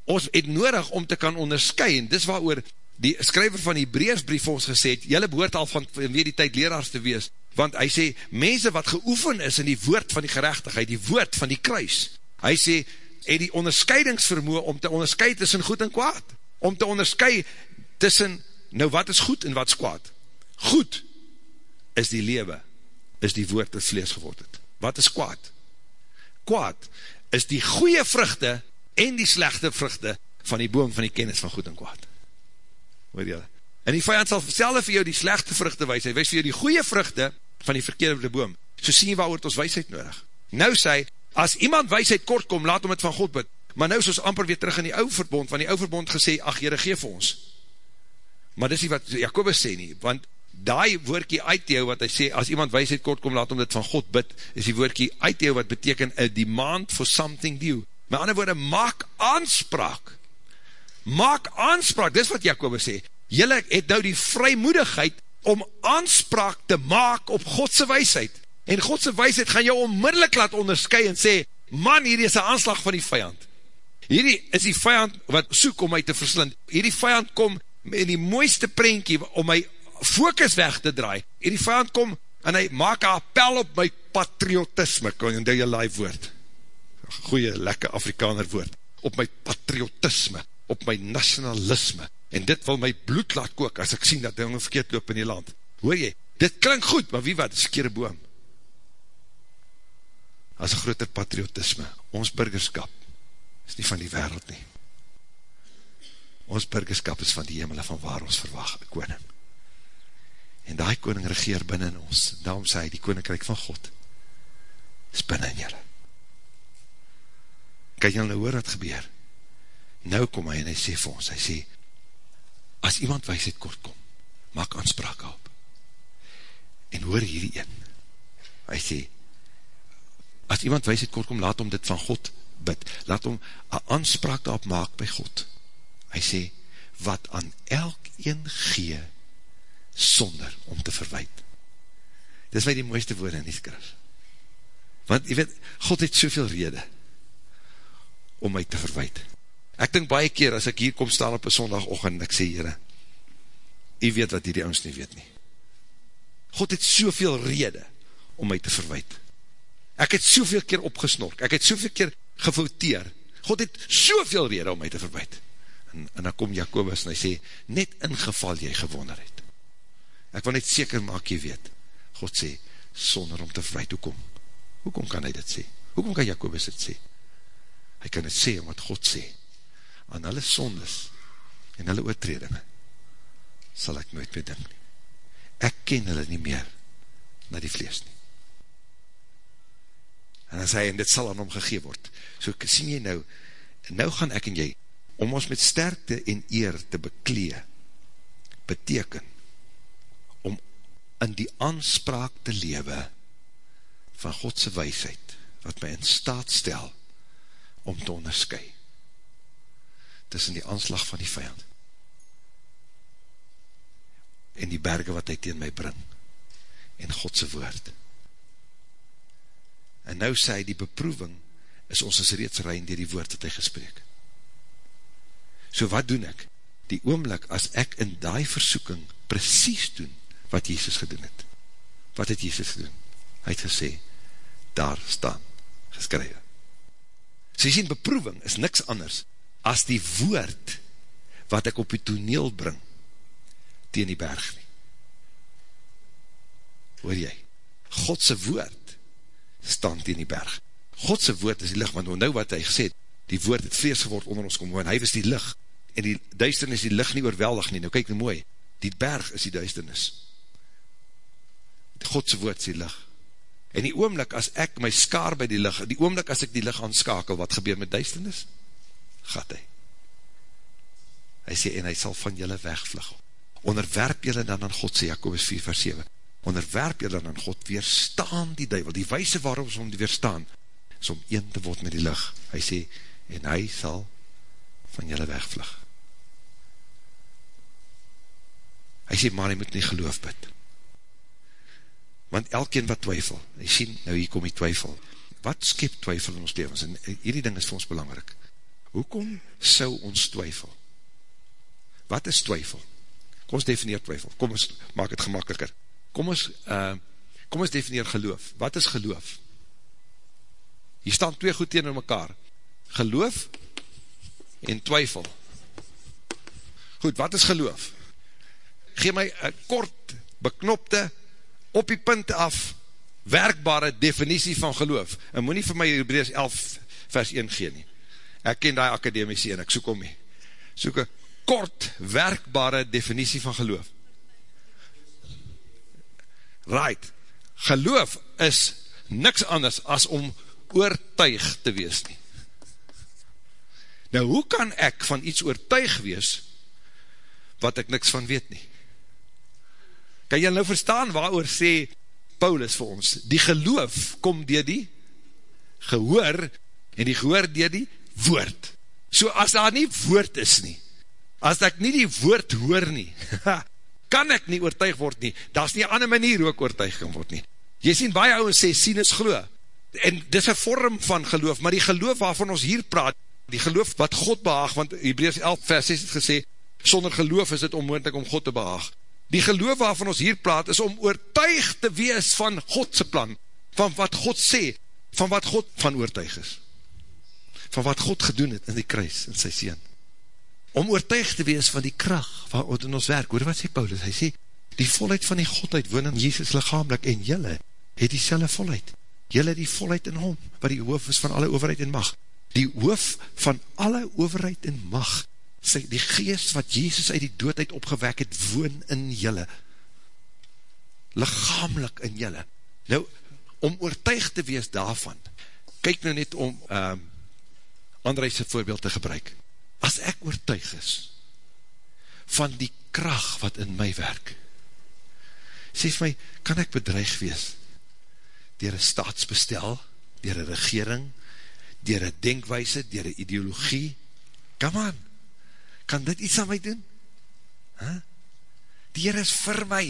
Ons het nodig om te kan onderskui, en dis waar oor die skryver van die Breersbrief ons gesê het, jylle behoort al van weer die tyd leraars te wees, want hy sê, mense wat geoefen is in die woord van die gerechtigheid, die woord van die kruis, hy sê, het die onderscheidingsvermoe om te onderscheid tussen goed en kwaad, om te onderscheid tussen, nou wat is goed en wat is kwaad? Goed is die lewe, is die woord dat vlees geword het. Wat is kwaad? Kwaad is die goeie vruchte en die slechte vruchte van die boom van die kennis van goed en kwaad. Hoor jy? En die vijand sal selwe vir jou die slechte vruchte wees, hy wees vir jou die goeie vruchte van die verkeerde boom. So sien jy waar het ons weisheid nodig. Nou sê, as iemand wijsheid kort kom, laat hom het van God bid, maar nou is ons amper weer terug in die ouwe verbond, want die ouwe verbond gesê, ach jyre geef ons, maar dis nie wat Jacobus sê nie, want die woordkie uit jou wat hy sê, as iemand wijsheid kort kom, laat hom dit van God bid, is die woordkie uit jou wat beteken, a demand for something new, met ander woorde, maak aanspraak, maak aanspraak, dis wat Jacobus sê, jylle het nou die vrymoedigheid, om aanspraak te maak op Godse wijsheid, En Godse wijsheid gaan jou onmiddellik laat onderskui en sê, man, hier is een aanslag van die vijand. Hierdie is die vijand wat soek om my te verslind. Hierdie vijand kom in die mooiste prentjie om my focus weg te draai. Hierdie vijand kom en hy maak een appel op my patriotisme, kan jy jou live woord. Goeie, lekker Afrikaner woord. Op my patriotisme, op my nationalisme. En dit wil my bloed laat kook as ek sien dat dinge verkeerd loop in die land. Hoor jy, dit klink goed, maar wie wat, is kere boom as een groter patriotisme. Ons burgerskap is nie van die wereld nie. Ons burgerskap is van die hemel van waar ons verwacht, die koning. En die koning regeer binnen ons. Daarom sê hy, die koninkrijk van God is binnen julle. Kan julle nou hoor wat gebeur? Nou kom hy en hy sê vir ons, hy sê, as iemand wijsheid kort kom, maak aanspraak op. En hoor hierdie een. Hy sê, as iemand wijsheid kort kom, laat hom dit van God bid, laat hom een aanspraak daarop maak by God. Hy sê, wat aan elk een gee, sonder om te verwijt. Dit is my die mooiste woorde in die skrif. Want, jy weet, God het soveel rede om my te verwijt. Ek dink baie keer, as ek hier kom staan op een sondagochtend, ek sê, Heere, jy weet wat hierdie ons nie weet nie. God het soveel rede om my te verwijt. Ek het soveel keer opgesnork, ek het soveel keer gefouteer, God het soveel rede om my te verwijt. En, en dan kom Jacobus en hy sê, net in geval jy gewonder het. Ek wil net seker maak jy weet, God sê, sonder om te verwijt, hoekom? Hoekom kan hy dit sê? Hoekom kan Jacobus dit sê? Hy kan dit sê, omdat God sê, aan hulle sondes en hulle oortredinge, sal ek nooit meer ding nie. Ek ken hulle nie meer na die vlees nie. En dan sê hy, en dit sal aan hom gegeen word. So sien jy nou, nou gaan ek en jy, om ons met sterkte en eer te beklee, beteken, om in die aanspraak te lewe, van Godse weisheid, wat my in staat stel, om te onderskui, tussen die aanslag van die vijand, en die berge wat hy teen my bring, en Godse woord, En nou sê hy, die beproeving is ons is reeds rein dier die woord wat hy gesprek. So wat doen ek? Die oomlik as ek in die versoeking precies doen wat Jesus gedoen het. Wat het Jesus gedoen? Hy het gesê, daar staan, geskrywe. So jy sien, beproeving is niks anders as die woord wat ek op die toneel bring teen die berg nie. Hoor jy? Godse woord staan teen die berg. Godse woord is die licht, want nou wat hy gesê het, die woord het vlees geword onder ons kom woon, hy was die licht, en die duisternis die licht nie oorweldig nie, nou kyk nou mooi, die berg is die duisternis. Godse woord is die licht. En die oomlik as ek my skaar by die licht, die oomlik as ek die licht aanskakel, wat gebeur met duisternis? Gat hy. Hy sê, en hy sal van julle wegvlug. Onderwerp julle dan aan God, sê Jacobus 4 vers 7. Onderwerp julle dan aan God, weerstaan die duivel. Die wijse waarom om die weerstaan, is om een te word met die licht. Hy sê, en hy sal van julle wegvlug. Hy sê, maar hy moet nie geloof bid. Want elkeen wat twyfel, hy sê, nou hier kom die twyfel. Wat skep twyfel in ons levens? En hierdie ding is vir ons belangrijk. Hoekom sou ons twyfel? Wat is twyfel? Kom ons defineer twyfel. Kom ons maak het gemakkeliker. Kom ons, uh, kom ons defineer geloof. Wat is geloof? Hier staan twee goed tegen mekaar. Geloof en twyfel. Goed, wat is geloof? Geef my een kort, beknopte, op die punt af, werkbare definitie van geloof. En moet nie vir my Hebreus 11 vers 1 gee nie. Ek ken die akademisie en ek soek om nie. Soek een kort, werkbare definitie van geloof. Right. Geloof is niks anders as om oortuig te wees nie. Nou, hoe kan ek van iets oortuig wees, wat ek niks van weet nie? Kan jy nou verstaan waarover sê Paulus vir ons, die geloof kom dier die gehoor, en die gehoor dier die woord. So as daar nie woord is nie, as ek nie die woord hoor nie, kan ek nie oortuig word nie, daar is nie ander manier hoe ek oortuig kan word nie. Jy sien, baie ouwens sê, sien is geloof, en dit is een vorm van geloof, maar die geloof waarvan ons hier praat, die geloof wat God behaag, want Hebreus 11 vers 6 het gesê, sonder geloof is het onmoendlik om God te behaag. Die geloof waarvan ons hier praat, is om oortuig te wees van Godse plan, van wat God sê, van wat God van oortuig is, van wat God gedoen het in die kruis, in sy sien. Om oortuig te wees van die kracht, wat in ons werk, hoor wat sê Paulus, hy sê, die volheid van die Godheid woon in Jesus lichamelik, en jylle het die selle volheid, jylle die volheid in hom, wat die hoof is van alle overheid en mag, die hoof van alle overheid en mag, sy, die geest wat Jezus uit die doodheid opgewek het, woon in jylle, lichamelik in jylle. Nou, om oortuig te wees daarvan, kyk nou net om um, Andrijse voorbeeld te gebruik. As ek oortuig is, van die kracht wat in my werk, sê vir my, kan ek bedreig wees, dier een staatsbestel, dier een regering, dier een denkwijse, dier een ideologie, come on, kan dit iets aan my doen? Huh? Die Heer is vir my,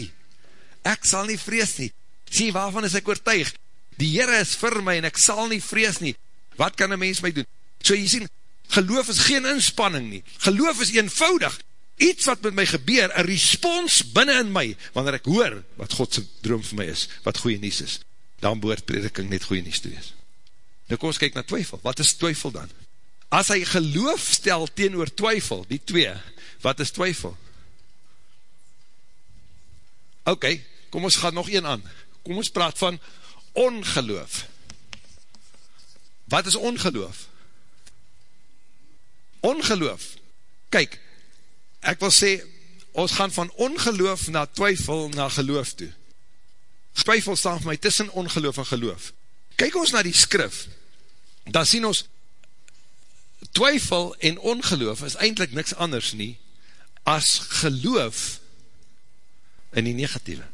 ek sal nie vrees nie, sê waarvan is ek oortuig, die Heer is vir my en ek sal nie vrees nie, wat kan een mens my doen? So jy sien, geloof is geen inspanning nie, geloof is eenvoudig, iets wat met my gebeur, een respons binnen in my, wanneer ek hoor wat Godse droom vir my is, wat goeie nies is, dan boort prediking net goeie nies te wees. Nou kom ons kyk na twyfel, wat is twyfel dan? as hy geloof stel teen oor twyfel, die twee, wat is twyfel? Ok, kom ons gaan nog een aan, kom ons praat van ongeloof. Wat is ongeloof? Ongeloof, kyk, ek wil sê, ons gaan van ongeloof na twyfel na geloof toe. Twyfel staan vir my tussen ongeloof en geloof. Kyk ons na die skrif, dan sien ons, twyfel en ongeloof is eindelijk niks anders nie as geloof in die negatieve.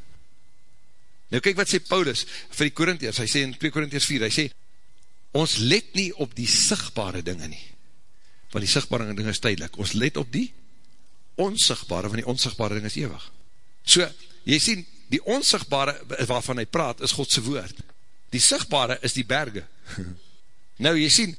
Nou kyk wat sê Paulus vir die Korintheers, hy sê in 2 Korintheers 4, hy sê, ons let nie op die sigtbare dinge nie, want die sigtbare dinge is tydelik, ons let op die onsigtbare, want die onsigtbare dinge is ewig. So, jy sien, die onsigtbare waarvan hy praat, is Godse woord. Die sigtbare is die berge. nou, jy sien,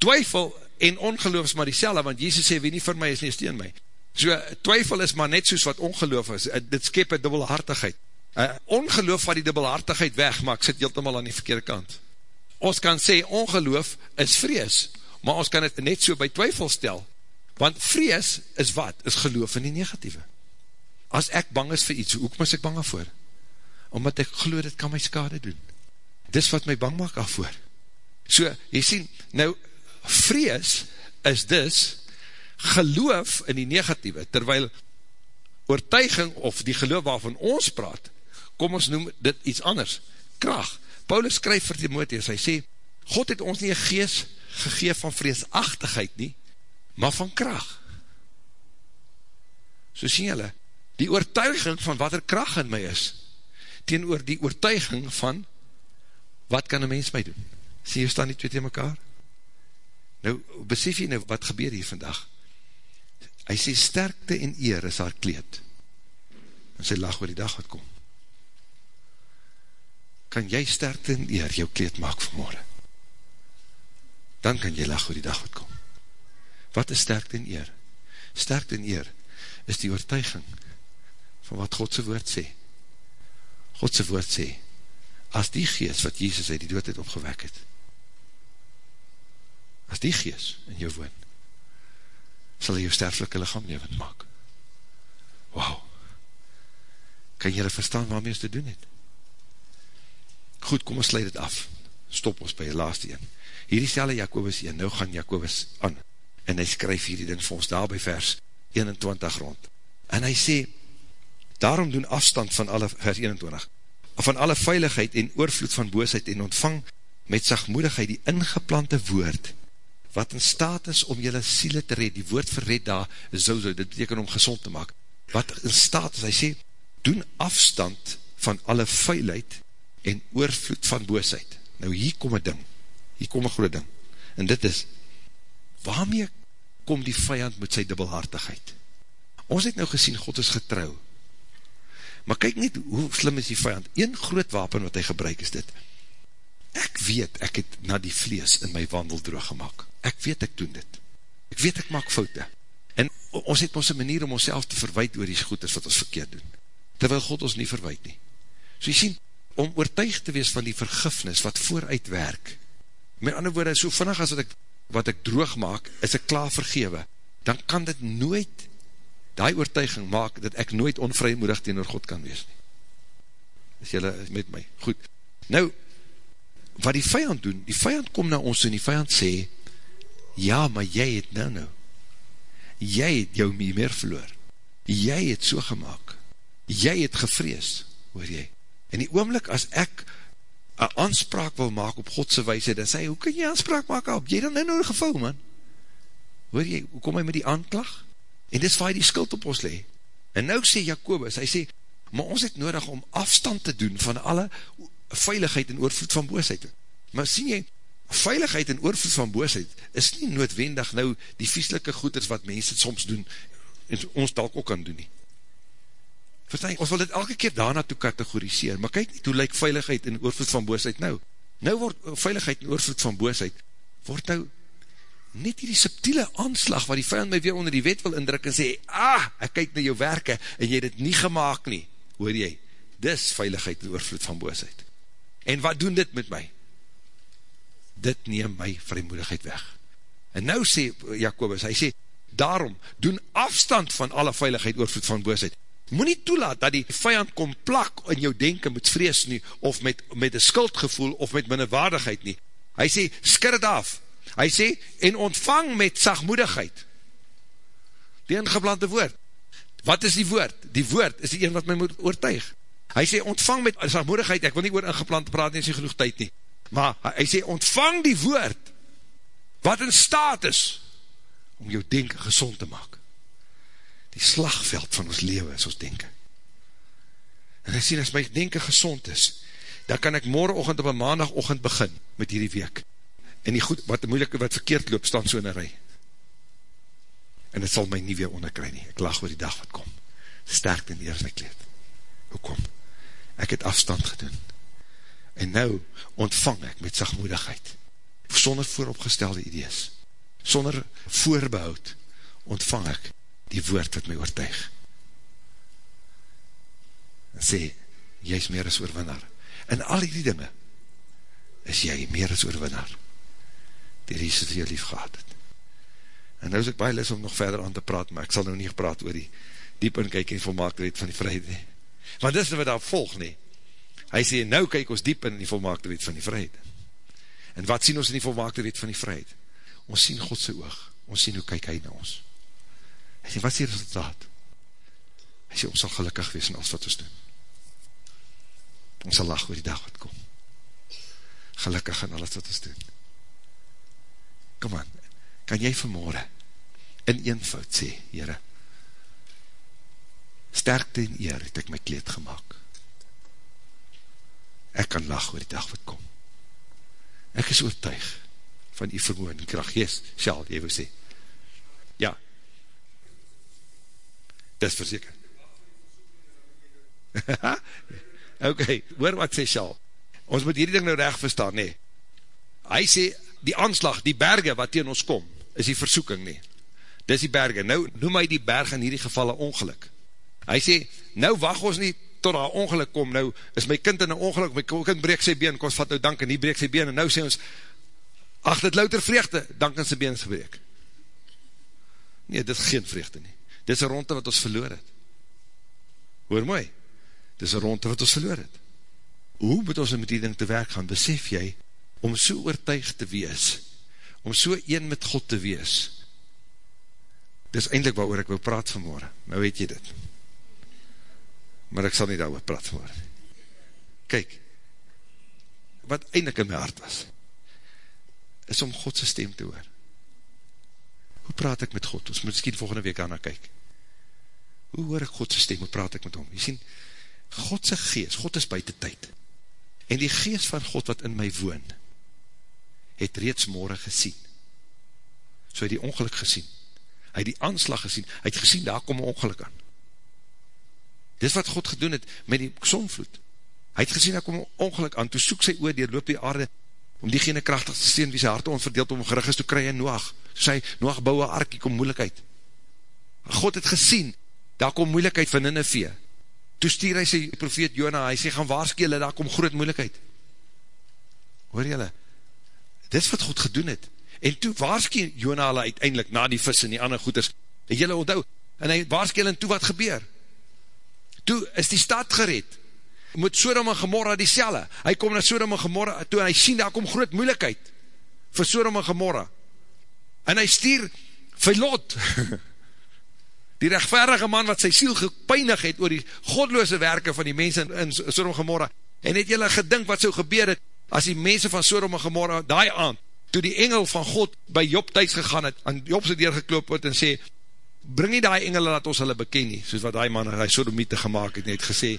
twyfel en ongeloof is maar die selle, want Jesus sê, wie nie vir my is nie, steen my. So, twyfel is maar net soos wat ongeloof is, uh, dit skep een dubbelhartigheid. Uh, ongeloof van die dubbelhartigheid weg, maar ek sit heeltemal aan die verkeerde kant. Ons kan sê, ongeloof is vrees, maar ons kan het net so by twyfel stel, want vrees is wat? Is geloof in die negatieve. As ek bang is vir iets, hoe kom ek bang voor? Omdat ek geloof, dit kan my skade doen. Dis wat my bang maak afvoor. So, jy sien, nou, vrees is dus geloof in die negatieve, terwyl oortuiging of die geloof waarvan ons praat, kom ons noem dit iets anders, kracht. Paulus skryf vir Timotheus, hy sê, God het ons nie een gees gegeef van vreesachtigheid nie, maar van kracht. So sien jylle, die oortuiging van wat er kracht in my is, teenoor die oortuiging van wat kan een mens my doen? Sien jy staan die twee tegen mekaar? Nou, besef jy nou wat gebeur hier vandag? Hy sê sterkte en eer is haar kleed. En sy lag oor die dag wat kom. Kan jy sterkte en eer jou kleed maak vanmorgen? Dan kan jy lag oor die dag wat kom. Wat is sterkte en eer? Sterkte en eer is die oortuiging van wat Godse woord sê. Godse woord sê, as die geest wat Jesus uit die dood het opgewek het, as die geest in jou woon, sal hy jou sterflike lichaam levend maak. Wauw! Kan jylle verstaan waarmee ons te doen het? Goed, kom ons sluit het af. Stop ons by die laaste een. Hierdie stelle Jacobus 1, nou gaan Jacobus aan, en hy skryf hierdie ding vir ons daar by vers 21 rond. En hy sê, daarom doen afstand van alle, vers 21, van alle veiligheid en oorvloed van boosheid en ontvang met sagmoedigheid die ingeplante woord, wat in staat is om jylle siele te red, die woord vir red daar, zo zo, dit beteken om gezond te maak, wat in staat is, hy sê, doen afstand van alle vuilheid en oorvloed van boosheid. Nou hier kom een ding, hier kom een groot ding, en dit is, waarmee kom die vijand met sy dubbelhartigheid? Ons het nou gesien, God is getrouw, maar kyk net hoe slim is die vijand, een groot wapen wat hy gebruik is dit, ek weet, ek het na die vlees in my wandel droog gemaakt, ek weet ek doen dit, ek weet ek maak foute, en ons het ons een manier om ons te verwijt oor die goeders wat ons verkeerd doen, terwyl God ons nie verwijt nie, so jy sien, om oortuig te wees van die vergifnis wat vooruit werk, met ander woorde, so vinnig as wat ek, wat ek droog maak, is ek klaar vergewe, dan kan dit nooit, die oortuiging maak, dat ek nooit onvrymoedig teenoor God kan wees nie. Is jylle met my? Goed. Nou, wat die vijand doen, die vijand kom na ons en die vijand sê, ja, maar jy het nou nou, jy het jou nie meer verloor, jy het so gemaakt, jy het gevrees, hoor jy, en die oomlik as ek een aanspraak wil maak op Godse wijse, dan sê, hoe kan jy aanspraak maak op, jy dan nou nou gevou, man, hoor jy, hoe kom hy met die aanklag, en dis waar hy die skuld op ons lee, en nou sê Jacobus, hy sê, maar ons het nodig om afstand te doen van alle veiligheid en oorvloed van boosheid. Maar sien jy, veiligheid en oorvloed van boosheid is nie noodwendig nou die vieslike goeders wat mense soms doen en ons dalk ook kan doen nie. Verstaan jy, ons wil dit elke keer daarna toe kategoriseer, maar kyk nie, hoe lyk veiligheid en oorvloed van boosheid nou? Nou word veiligheid en oorvloed van boosheid, word nou net die subtiele aanslag, wat die vijand my weer onder die wet wil indruk en sê, ah, ek kyk na jou werke, en jy het het nie gemaakt nie, hoor jy, dis veiligheid en oorvloed van boosheid. En wat doen dit met my? Dit neem my vrymoedigheid weg. En nou sê Jacobus, hy sê, daarom, doen afstand van alle veiligheid oorvloed van boosheid. Moe nie toelaat dat die vijand kom plak in jou denken met vrees nie, of met, met een skuldgevoel, of met minnewaardigheid nie. Hy sê, skir het af. Hy sê, en ontvang met sagmoedigheid. Die ingeblante woord. Wat is die woord? Die woord is die een wat my moet oortuig. Hy sê, ontvang met sagmoedigheid, ek wil nie oor ingeplant praat, nie is nie genoeg tyd nie, maar hy sê, ontvang die woord, wat in staat is, om jou denken gezond te maak. Die slagveld van ons leven is ons denken. En hy sê, as my denken gezond is, dan kan ek morgenochtend op een maandagochtend begin, met hierdie week, en die goed, wat moeilike, wat verkeerd loop, staan so in een rij. En het sal my nie weer onderkry nie, ek lag oor die dag wat kom, sterk in die eerste kleed. Hoekom? ek het afstand gedoen. En nou ontvang ek met sagmoedigheid, sonder vooropgestelde idees. sonder voorbehoud, ontvang ek die woord wat my oortuig. En sê, jy is meer as oorwinnaar. In al die dinge, is jy meer as oorwinnaar, die Jesus vir jou lief gehad het. En nou is ek baie lis om nog verder aan te praat, maar ek sal nou nie gepraat oor die diep in kyk en volmaaktheid van die vryheid nie. Want dis wat daar volg nie. Hy sê, nou kyk ons diep in die volmaaktheid van die vryheid. En wat sien ons in die volmaaktheid van die vryheid? Ons sien Godse oog. Ons sien hoe kyk hy na ons. Hy sê, wat is die resultaat? Hy sê, ons sal gelukkig wees in alles wat ons doen. Ons sal lach oor die dag wat kom. Gelukkig in alles wat ons doen. Kom aan, kan jy vanmorgen in eenvoud sê, Heere, sterkte en eer het ek my kleed gemaakt. Ek kan lach oor die dag wat kom. Ek is oortuig van die vermoe en kracht. Yes, Sjaal, jy wil sê. Ja. Dis verzeker. ok, hoor wat sê Sjaal. Ons moet hierdie ding nou recht verstaan, nee. Hy sê, die aanslag, die berge wat tegen ons kom, is die versoeking nie. Dis die berge. Nou noem hy die berg in hierdie gevalle ongeluk. Hy sê, nou wacht ons nie tot daar ongeluk kom, nou is my kind in een ongeluk, my kind breek sy been, kom vat nou dank en nie breek sy been, en nou sê ons, ach, dit louter vreugde, dank en sy been is gebreek. Nee, dit is geen vreugde nie. Dit is een ronde wat ons verloor het. Hoor mooi, dit is een ronde wat ons verloor het. Hoe moet ons met die ding te werk gaan? Besef jy, om so oortuig te wees, om so een met God te wees, dis eindelijk waar ek wil praat vanmorgen, maar weet jy dit? Maar ek sal nie daar praat vanmorgen. Kyk, wat eindelijk in my hart was, is om Godse stem te hoor. Hoe praat ek met God? Ons moet miskien volgende week aan na kyk. Hoe hoor ek Godse stem? Hoe praat ek met hom? Jy sien, Godse geest, God is buiten tyd. En die geest van God wat in my woon, het reeds morgen gesien. So het die ongeluk gesien. Hy het die aanslag gesien. Hy het gesien, daar kom een ongeluk aan. Dit wat God gedoen het met die zonvloed. Hy het gesien, daar kom een ongeluk aan. Toe soek sy oor, die loop die aarde, om diegene krachtig te steen, wie sy harte onverdeeld om gerig is, toe kry hy Noach. Toe sy, Noach bouwe arkie, kom moeilikheid. God het gesien, daar kom moeilikheid van Nineveh. Toe stuur hy sy profeet Jona, hy sê, gaan waarskele, daar kom groot moeilikheid. Hoor jylle, Dit is wat God gedoen het. En toe waarskie Jona hulle uiteindelik na die vis en die ander goeders. En jylle onthou, en hy waarskie hulle en toe wat gebeur? Toe is die stad gered. Moet Sodom en Gomorra die selle. Hy kom na Sodom en Gomorra toe hy sien daar kom groot moeilikheid vir Sodom en Gomorra. En hy stuur vir Lot. Die rechtverige man wat sy siel gepeinig het oor die godloose werke van die mense in Sodom en Gomorra. En het jylle gedink wat so gebeur het as die mense van Sodom en Gomorra daai aan, toe die engel van God by Job thuis gegaan het, aan Job sy deur gekloop het en sê, bring nie die engele dat ons hulle beken nie, soos wat die man, die Sodomiete gemaakt het, net gesê,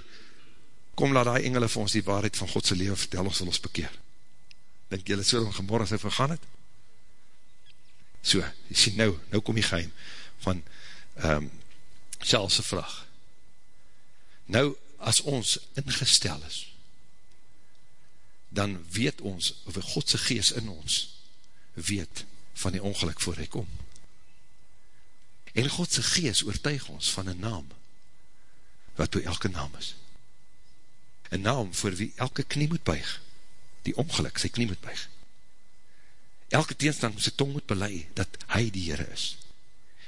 kom laat die engele vir ons die waarheid van Godse leven vertel, ons sal ons bekeer. Denk jylle Sodom en Gomorra sy vergaan het? So, jy sê nou, nou kom die geheim van um, Charles' vraag. Nou, as ons ingestel is, dan weet ons, of Godse geest in ons, weet van die ongeluk voor hy kom. En Godse geest oortuig ons van een naam, wat toe elke naam is. Een naam voor wie elke knie moet buig, die ongeluk sy knie moet buig. Elke teenstand sy tong moet belei, dat hy die Heere is,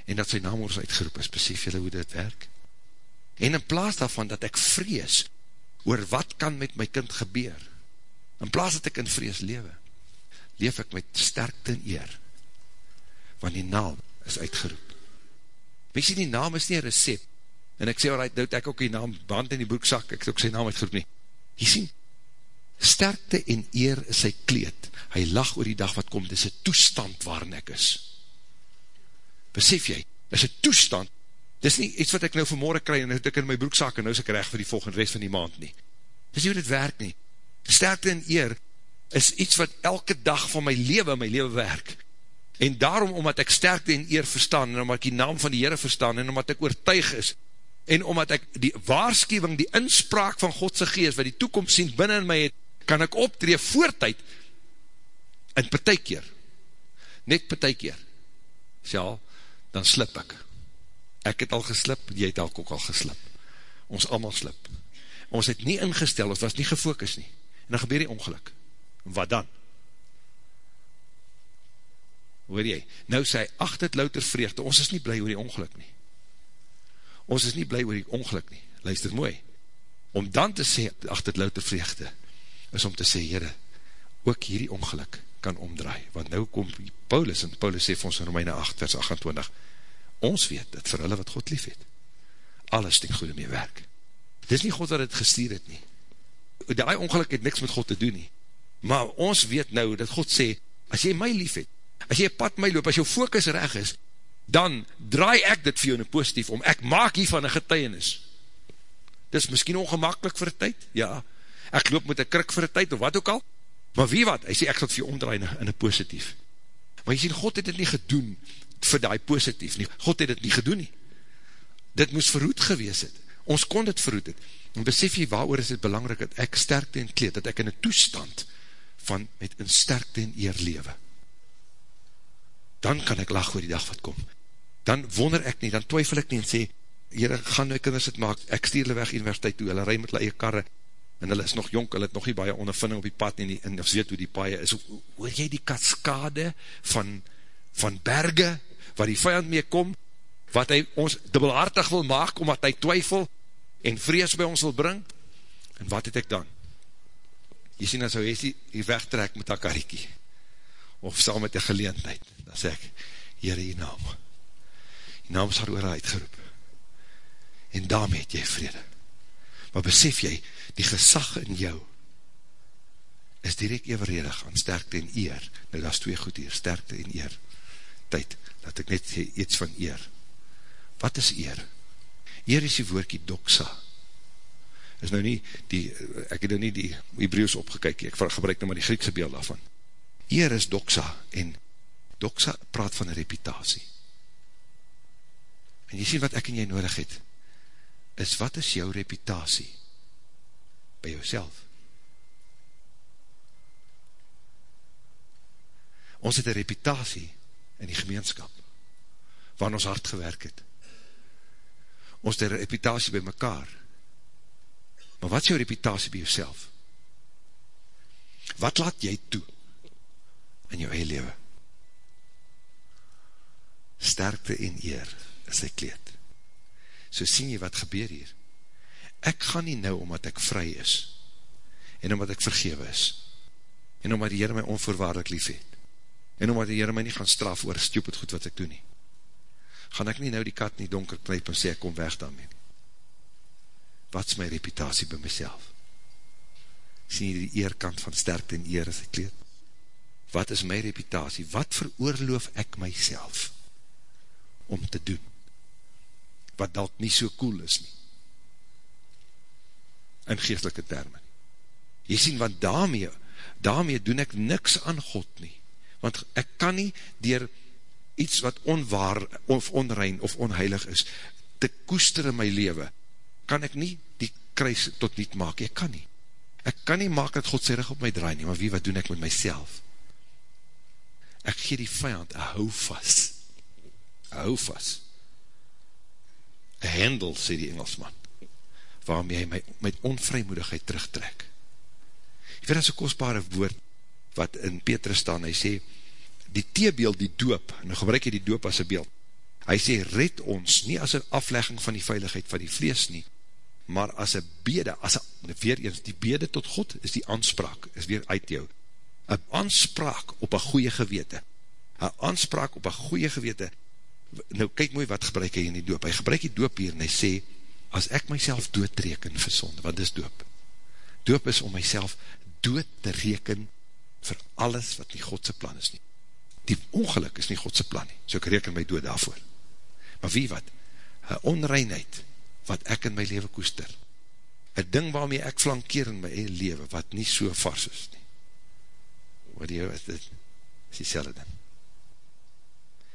en dat sy naam ons uitgeroep is, besef jylle hoe dit werk? En in plaas daarvan, dat ek vrees, oor wat kan met my kind gebeur, in plaas dat ek in vrees lewe, leef ek met sterkte en eer, want die naam is uitgeroep. Wees jy, die naam is nie een recept, en ek sê, alright, nou het ek ook die naam band in die broekzak, ek het ook sy naam uitgeroep nie. Jy sien, sterkte en eer is sy kleed, hy lag oor die dag wat kom, dit is een toestand waarin ek is. Besef jy, is een toestand, dit is nie iets wat ek nou vanmorgen krijg, en nou het ek in my broekzak, en nou is ek recht vir die volgende rest van die maand nie. Dit is nie hoe dit werk nie sterkte en eer is iets wat elke dag van my leven, my leven werk. En daarom, omdat ek sterkte en eer verstaan, en omdat ek die naam van die Heere verstaan, en omdat ek oortuig is, en omdat ek die waarschuwing, die inspraak van Godse geest, wat die toekomst sien binnen in my het, kan ek optree voortijd, en partijkeer, net partijkeer, Sjaal, dan slip ek. Ek het al geslip, jy het al ook al geslip. Ons allemaal slip. Ons het nie ingestel, ons was nie gefokus nie. En dan gebeur die ongeluk. Wat dan? Hoor jy? Nou sê, ach dit louter vreugde, ons is nie blij oor die ongeluk nie. Ons is nie blij oor die ongeluk nie. Luister mooi. Om dan te sê, ach dit louter vreugde, is om te sê, jyre, ook hierdie ongeluk kan omdraai. Want nou kom Paulus, en Paulus sê vir ons in Romeine 8 vers 28, ons weet dat vir hulle wat God lief het, alles ten goede mee werk. Het is nie God wat het gestuur het nie. Die ongeluk het niks met God te doen nie. Maar ons weet nou dat God sê, as jy my lief het, as jy pad my loop, as jou focus reg is, dan draai ek dit vir jou in positief om, ek maak hiervan een getuienis. Dit is miskien ongemakkelijk vir die tyd, ja, ek loop met een krik vir die tyd, of wat ook al, maar wie wat, hy sê, ek sal vir jou omdraai in een positief. Maar jy sê, God het dit nie gedoen vir die positief nie, God het dit nie gedoen nie. Dit moes verhoed gewees het, ons kon dit verhoed het, en besef jy, waar is het belangrijk, dat ek sterkte en kleed, dat ek in een toestand van met een sterkte en eer lewe? Dan kan ek lach oor die dag wat kom. Dan wonder ek nie, dan twyfel ek nie en sê, Heere, gaan my kinders het maak, ek stuur hulle weg universiteit toe, hulle rij met hulle eie karre, en hulle is nog jonk, hulle het nog nie baie ondervinding op die pad, nie, en of weet hoe die paie is, hoor jy die kaskade van, van berge, waar die vijand mee kom, wat hy ons dubbelhartig wil maak, omdat hy twyfel, en vrees by ons wil bring, en wat het ek dan? Jy sien, dan sou hy wegtrek met dat karriekie, of saam met die geleentheid, dan sê ek, Heere, die naam, die naam is haar oor uitgeroep, en daarmee het jy vrede, maar besef jy, die gesag in jou, is direct evenredig aan sterkte en eer, nou dat is twee goed hier, sterkte en eer, tyd, dat ek net sê, iets van eer, wat is eer? Eer is die woordkie doxa, is nou nie die, ek het nou nie die Hebrews opgekyk, ek gebruik nou maar die Griekse beeld daarvan, eer is doxa, en doxa praat van reputatie. En jy sien wat ek en jy nodig het, is wat is jou reputatie by jouself? Ons het een reputatie in die gemeenskap, waar ons hard gewerk het. Ons het een reputatie by mekaar. Maar wat is jou reputatie by jouself? Wat laat jy toe in jou eie leven? sterkte en eer is sy kleed. So sien jy wat gebeur hier. Ek gaan nie nou omdat ek vry is, en omdat ek vergewe is, en omdat die Heere my onvoorwaardelik lief het, en omdat die Heere my nie gaan straf oor stupid goed wat ek doen nie. Gaan ek nie nou die kat nie donker knijp en sê ek kom weg daarmee. Wat is my reputatie by myself? Sien jy die eerkant van sterkte en eer as ek kleed? Wat is my reputatie? Wat veroorloof ek myself? om te doen, wat dat nie so cool is nie, in geestelike termen. Jy sien, want daarmee, daarmee doen ek niks aan God nie, want ek kan nie dier iets wat onwaar, of onrein, of onheilig is, te koester in my leven, kan ek nie die kruis tot niet maak, ek kan nie. Ek kan nie maak dat God sy rug op my draai nie, maar wie, wat doen ek met myself? Ek gee die vijand een hou vast, hou vast. Een hendel, sê die Engelsman, waarmee hy my, met onvrymoedigheid terugtrek. Jy weet, dat is een kostbare woord, wat in Petrus staan, hy sê, die teebeeld, die doop, en nou gebruik hy die doop as een beeld, hy sê, red ons, nie as een aflegging van die veiligheid van die vlees nie, maar as een bede, as een, weer eens, die bede tot God, is die aanspraak, is weer uit jou, een aanspraak op een goeie gewete, een aanspraak op een goeie gewete, nou kyk mooi wat gebruik hy in die doop, hy gebruik die doop hier en hy sê, as ek myself doodreken vir sonde, wat is doop? Doop is om myself dood te reken vir alles wat nie Godse plan is nie. Die ongeluk is nie Godse plan nie, so ek reken my dood daarvoor. Maar wie wat? Een onreinheid wat ek in my leven koester. Een ding waarmee ek flankeer in my eie leven, wat nie so vars is nie. Wat die, is dit, is die selle ding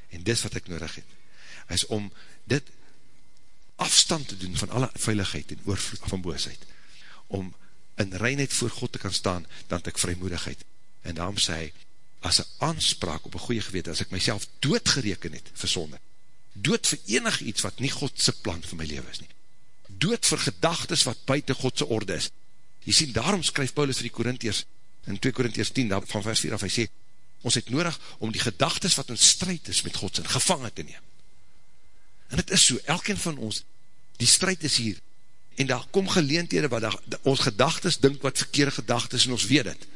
en dis wat ek nodig het, is om dit afstand te doen van alle veiligheid en oorvloed van boosheid, om in reinheid voor God te kan staan, dan ek vrymoedigheid, en daarom sê hy, as een aanspraak op een goeie gewete, as ek myself doodgereken het vir sonde, dood vir enig iets wat nie Godse plan vir my leven is nie, dood vir gedagtes wat buiten Godse orde is, jy sien, daarom skryf Paulus vir die Korintiers, in 2 Korintiers 10, van vers 4 af, hy sê, ons het nodig om die gedagtes wat in strijd is met Godse, gevangen te neem, en het is so, elkeen van ons, die strijd is hier, en daar kom geleentede wat daar, ons gedagtes dink wat verkeerde gedagtes en ons weet het.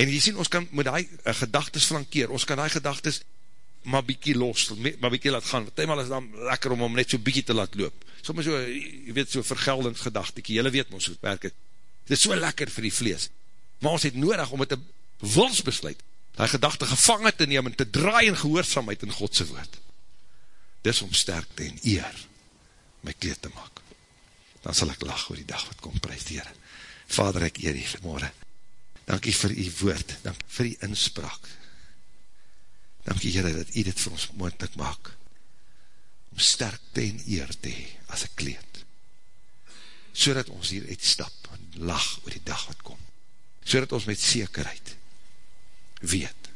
En jy sien, ons kan met die uh, gedagtes flankeer, ons kan die gedagtes maar bykie los, maar bykie laat gaan, wat eenmaal is dan lekker om om net so bykie te laat loop. Soms so, jy weet, so vergeldingsgedagtekie, jylle weet ons hoe het werk het. Dit is so lekker vir die vlees. Maar ons het nodig om het een wilsbesluit, die gedachte gevangen te neem en te draai in gehoorzaamheid in Godse woord. Dis om sterkte en eer my kleed te maak dan sal ek lach oor die dag wat kom, prijs die Heere. Vader, ek eer die vanmorgen. Dankie vir die woord, dankie vir die inspraak. Dankie Heere, dat jy dit vir ons moeilijk maak, om sterkte en eer te hee, as ek kleed. So dat ons hier uitstap, en lach oor die dag wat kom. So dat ons met zekerheid weet,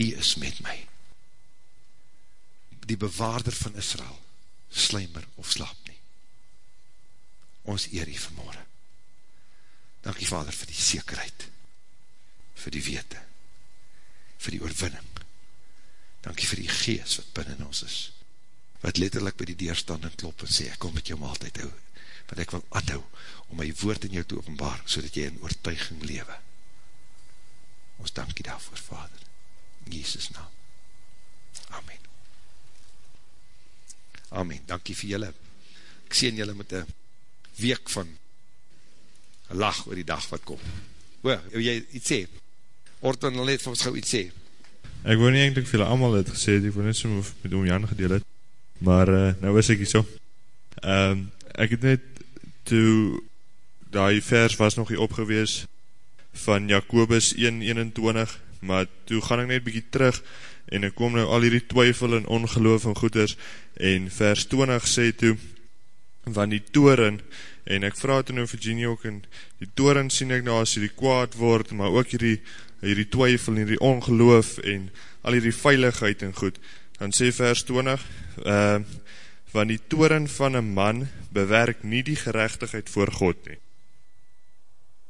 jy is met my. Die bewaarder van Israel, slijmer of slaap nie ons eer hier vanmorgen. Dankie Vader vir die zekerheid, vir die wete, vir die oorwinning. Dankie vir die gees wat binnen ons is, wat letterlijk by die deurstand en klop en sê, ek kom met jou om altyd hou, want ek wil aanhou om my woord in jou te openbaar, so dat jy in oortuiging lewe. Ons dankie daarvoor, Vader. In Jesus naam. Amen. Amen. Dankie vir julle. Ek sien julle met een week van lach oor die dag wat kom. O, wil jy iets sê? Orton, al net vir ons gauw iets sê. Ek wil nie eindelijk vir allemaal het gesê, ek wil net so met oom Jan gedeel het, maar uh, nou is ek hier so. Um, ek het net, toe die vers was nog hier opgewees, van Jacobus 1.21, maar toe gaan ek net bykie terug, en ek kom nou al hierdie twyfel en ongeloof en goeders, en vers 20 sê toe, van die toren, en ek vraag toe nou Virginia ook, en die toren sien ek nou as hierdie kwaad word, maar ook hierdie, hierdie twyfel, hierdie ongeloof, en al hierdie veiligheid en goed, dan sê vers 20, uh, van die toren van een man bewerk nie die gerechtigheid voor God nie.